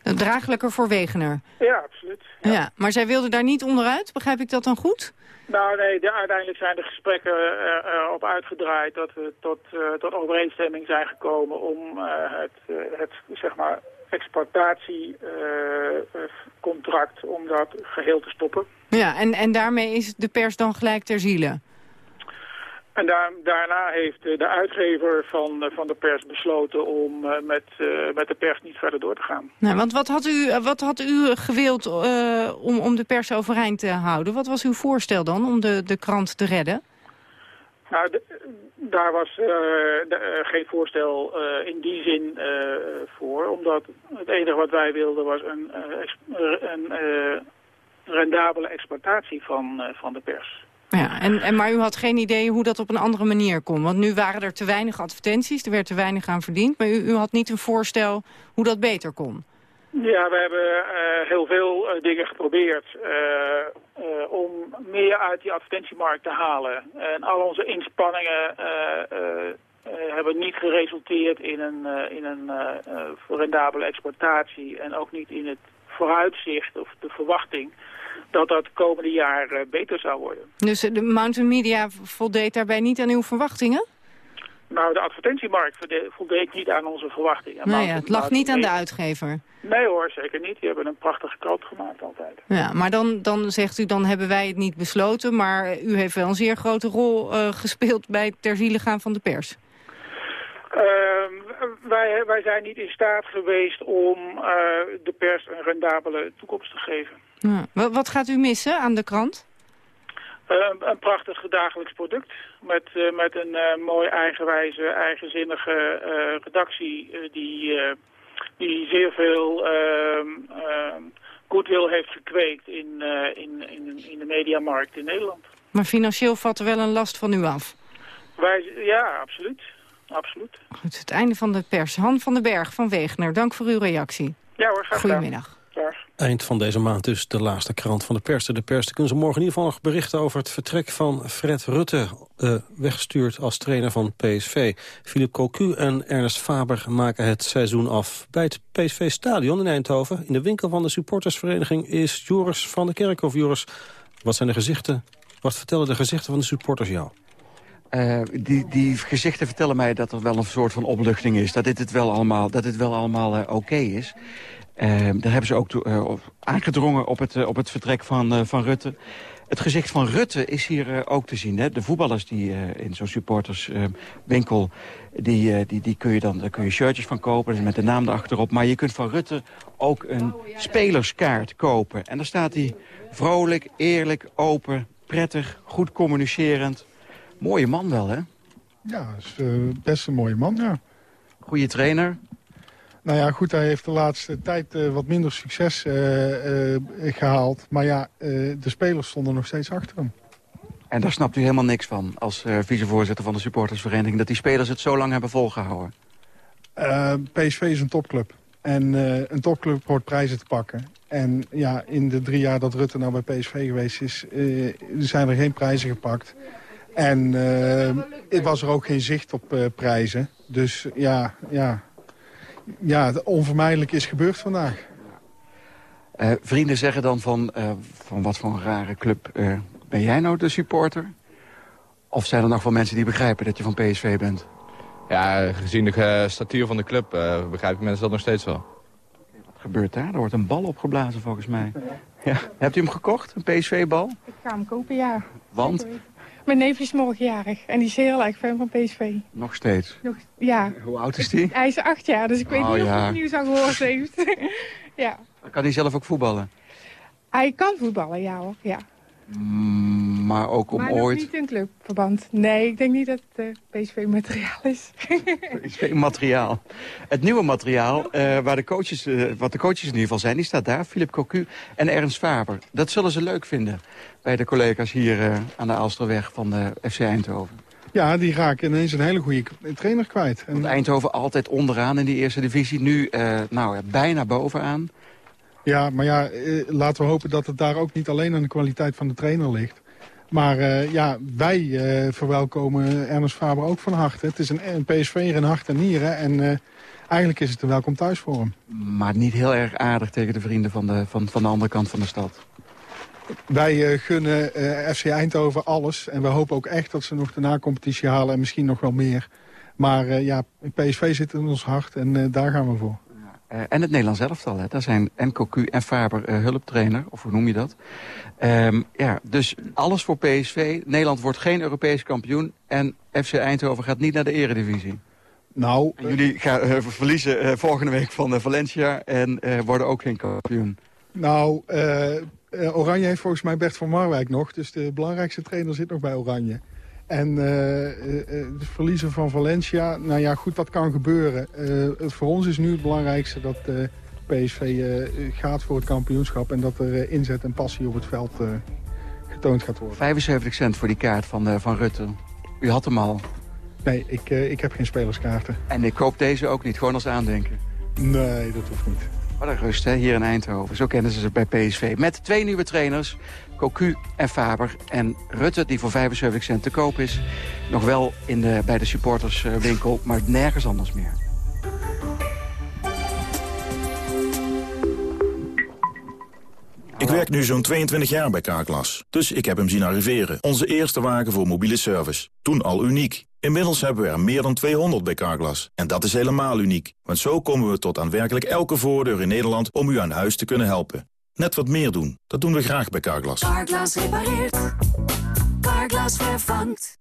Draaglijker voor Wegener. Ja, absoluut. Ja. maar zij wilde daar niet onderuit, begrijp ik dat dan goed? Nou nee, de, uiteindelijk zijn de gesprekken eh, erop uitgedraaid dat we tot, eh, tot overeenstemming zijn gekomen om het, het zeg maar exportatiecontract om dat geheel te stoppen. Ja, en, en daarmee is de pers dan gelijk ter ziele. En daar, daarna heeft eh, de uitgever van, eh, van de pers besloten om eh, met, met de pers niet verder door te gaan. Nou, want wat had u, wat had u gewild om, om de pers overeind te houden? Wat was uw voorstel dan om de, de krant te redden? Nou, de- daar was de- geen voorstel in die zin voor, omdat het enige wat wij wilden was een, een rendabele exploitatie van, van de pers. Ja, en, en, maar u had geen idee hoe dat op een andere manier kon. Want nu waren er te weinig advertenties, er werd te weinig aan verdiend. Maar u, u had niet een voorstel hoe dat beter kon. Ja, we hebben eh, heel veel eh, dingen geprobeerd eh, om meer uit die advertentiemarkt te halen. En al onze inspanningen hebben niet geresulteerd in een, in een rendabele exploitatie en ook niet in het vooruitzicht of de verwachting dat dat komende jaar eh, beter zou worden. Dus eh, de Mountain Media voldeed daarbij niet aan uw verwachtingen? Nou, de advertentiemarkt voldeed niet aan onze verwachtingen. Nou ja, het lag niet aan de uitgever. Nee hoor, zeker niet. Die hebben een prachtige krant gemaakt altijd. Ja, maar dan, dan zegt u, dan hebben wij het niet besloten... maar u heeft wel een zeer grote rol uh, gespeeld bij het ter ziele gaan van de pers. Uh, wij, wij zijn niet in staat geweest om uh, de pers een rendabele toekomst te geven. Ja. Wat gaat u missen aan de krant? Uh, een prachtig dagelijks product met, uh, met een uh, mooi eigenwijze, eigenzinnige redactie die, die zeer veel ehm, ehm, goodwill heeft gekweekt in, in, in, in de mediamarkt in Nederland. Maar financieel valt er wel een last van u af? Wij, ja, absoluut. absoluut. Goed, het einde van de pers. Han van den Berg van Wegener, dank voor uw reactie. Ja hoor, graag Goedemiddag. Eind van deze maand dus de laatste krant van de pers. De pers kunnen ze morgen in ieder geval nog berichten over het vertrek van Fred Rutte. Uh, weggestuurd als trainer van PSV. Philippe Cocu en Ernest Faber maken het seizoen af. Bij het PSV-stadion in Eindhoven, in de winkel van de supportersvereniging... is Joris van der Kerkhof. Joris, wat zijn de gezichten? Wat vertellen de gezichten van de supporters jou? Uh, die, die gezichten vertellen mij dat er wel een soort van opluchting is. Dat dit het wel allemaal, dat dit wel allemaal uh, oké okay is. Uh, daar hebben ze ook uh, aangedrongen op het, uh, op het vertrek van, van Rutte. Het gezicht van Rutte is hier ook te zien. Hè? De voetballers die in zo'n supporterswinkel... die, die, die kun je dan, daar kun je shirtjes van kopen, dus met de naam erachterop. Maar je kunt van Rutte ook een spelerskaart kopen. En daar staat hij vrolijk, eerlijk, open, prettig, goed communicerend. Mooie man wel, hè? Ja, is best een mooie man, ja. Goede trainer. Nou ja, goed, hij heeft de laatste tijd uh, wat minder succes uh, uh, gehaald. Maar ja, de spelers stonden nog steeds achter hem. En daar snapt u helemaal niks van als vicevoorzitter van de supportersvereniging... dat die spelers het zo lang hebben volgehouden? PSV is een topclub. En een topclub hoort prijzen te pakken. En ja, in de drie jaar dat Rutte nou bij PSV geweest is... zijn er geen prijzen gepakt. En uh, was er ook geen zicht op prijzen. Dus ja, ja, ja, het onvermijdelijk is gebeurd vandaag. Uh, vrienden zeggen dan van, uh, van wat voor een rare club uh, ben jij nou de supporter? Of zijn er nog wel mensen die begrijpen dat je van PSV bent? Ja, gezien de statuur van de club begrijpen mensen dat nog steeds wel. Wat gebeurt daar? Er wordt een bal opgeblazen volgens mij. Ja. Hebt u hem gekocht, een PSV-bal? Ik ga hem kopen, ja. Want? Mijn neef is morgenjarig en die is heel erg fan van PSV. Nog steeds? Nog, ja. Hoe oud is die? Hij is acht jaar, dus ik weet oh, niet ja. of hij het nieuws al gehoord heeft. ja. Kan hij zelf ook voetballen? Hij kan voetballen, ja hoor, ja. Mm, maar ook om maar ooit... niet in clubverband. Nee, ik denk niet dat het uh, PSV-materiaal is. PSV-materiaal. Het nieuwe materiaal, uh, waar de coaches, uh, wat de coaches in ieder geval zijn, die staat daar. Philip Cocu en Ernst Faber. Dat zullen ze leuk vinden bij de collega's hier aan de Aalsterweg van de FC Eindhoven. Ja, die raken ineens een hele goede trainer kwijt. En... Want Eindhoven altijd onderaan in die eerste divisie. Nu nou, ja, bijna bovenaan. Ja, maar ja, eh, laten we hopen dat het daar ook niet alleen aan de kwaliteit van de trainer ligt. Maar uh, ja, wij uh, verwelkomen Ernest Faber ook van harte. Het is een, een PSV'er in hart en nieren. En uh, eigenlijk is het een welkom thuis voor hem. Maar niet heel erg aardig tegen de vrienden van de, van, van de andere kant van de stad. Wij gunnen FC Eindhoven alles. En we hopen ook echt dat ze nog de na-competitie halen en misschien nog wel meer. Maar ja, PSV zit in ons hart en daar gaan we voor. Uh, en het Nederlands elftal, hè. daar zijn en Cocu en Faber uh, hulptrainer, of hoe noem je dat? Um, ja, dus alles voor PSV. Nederland wordt geen Europees kampioen en FC Eindhoven gaat niet naar de eredivisie. Nou... En jullie gaan uh, verliezen volgende week van Valencia en worden ook geen kampioen. Nou, Oranje heeft volgens mij Bert van Marwijk nog, dus de belangrijkste trainer zit nog bij Oranje. En uh, uh, het verliezen van Valencia, nou ja, goed, dat kan gebeuren. Voor ons is nu het belangrijkste dat PSV gaat voor het kampioenschap... en dat er inzet en passie op het veld getoond gaat worden. 75 cent voor die kaart van, van Rutte. U had hem al. Nee, ik, ik heb geen spelerskaarten. En ik koop deze ook niet, gewoon als aandenken? Nee, dat hoeft niet. Wat een rust, hè, hier in Eindhoven. Zo kennen ze ze bij PSV. Met twee nieuwe trainers, Cocu en Faber. En Rutte, die voor 75 cent te koop is. Nog wel in de, bij de supporterswinkel, maar nergens anders meer. Ik werk nu zo'n 22 jaar bij Carglass, dus ik heb hem zien arriveren. Onze eerste wagen voor mobiele service. Toen al uniek. Inmiddels hebben we er meer dan 200 bij Carglass. En dat is helemaal uniek. Want zo komen we tot aan werkelijk elke voordeur in Nederland... om u aan huis te kunnen helpen. Net wat meer doen. Dat doen we graag bij Carglass. Carglass repareert. Carglass vervangt.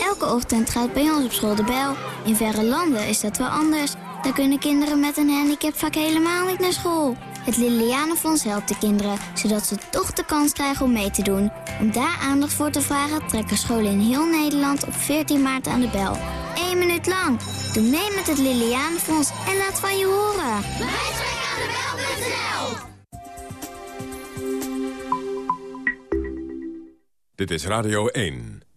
Elke ochtend gaat bij ons op school de bel. In verre landen is dat wel anders. Daar kunnen kinderen met een handicap vaak helemaal niet naar school. Het Lilianenfonds helpt de kinderen, zodat ze toch de kans krijgen om mee te doen. Om daar aandacht voor te vragen trekken scholen in heel Nederland op 14 maart aan de bel. Eén minuut lang. Doe mee met het Lilianenfonds en laat van je horen. Dit is Radio 1.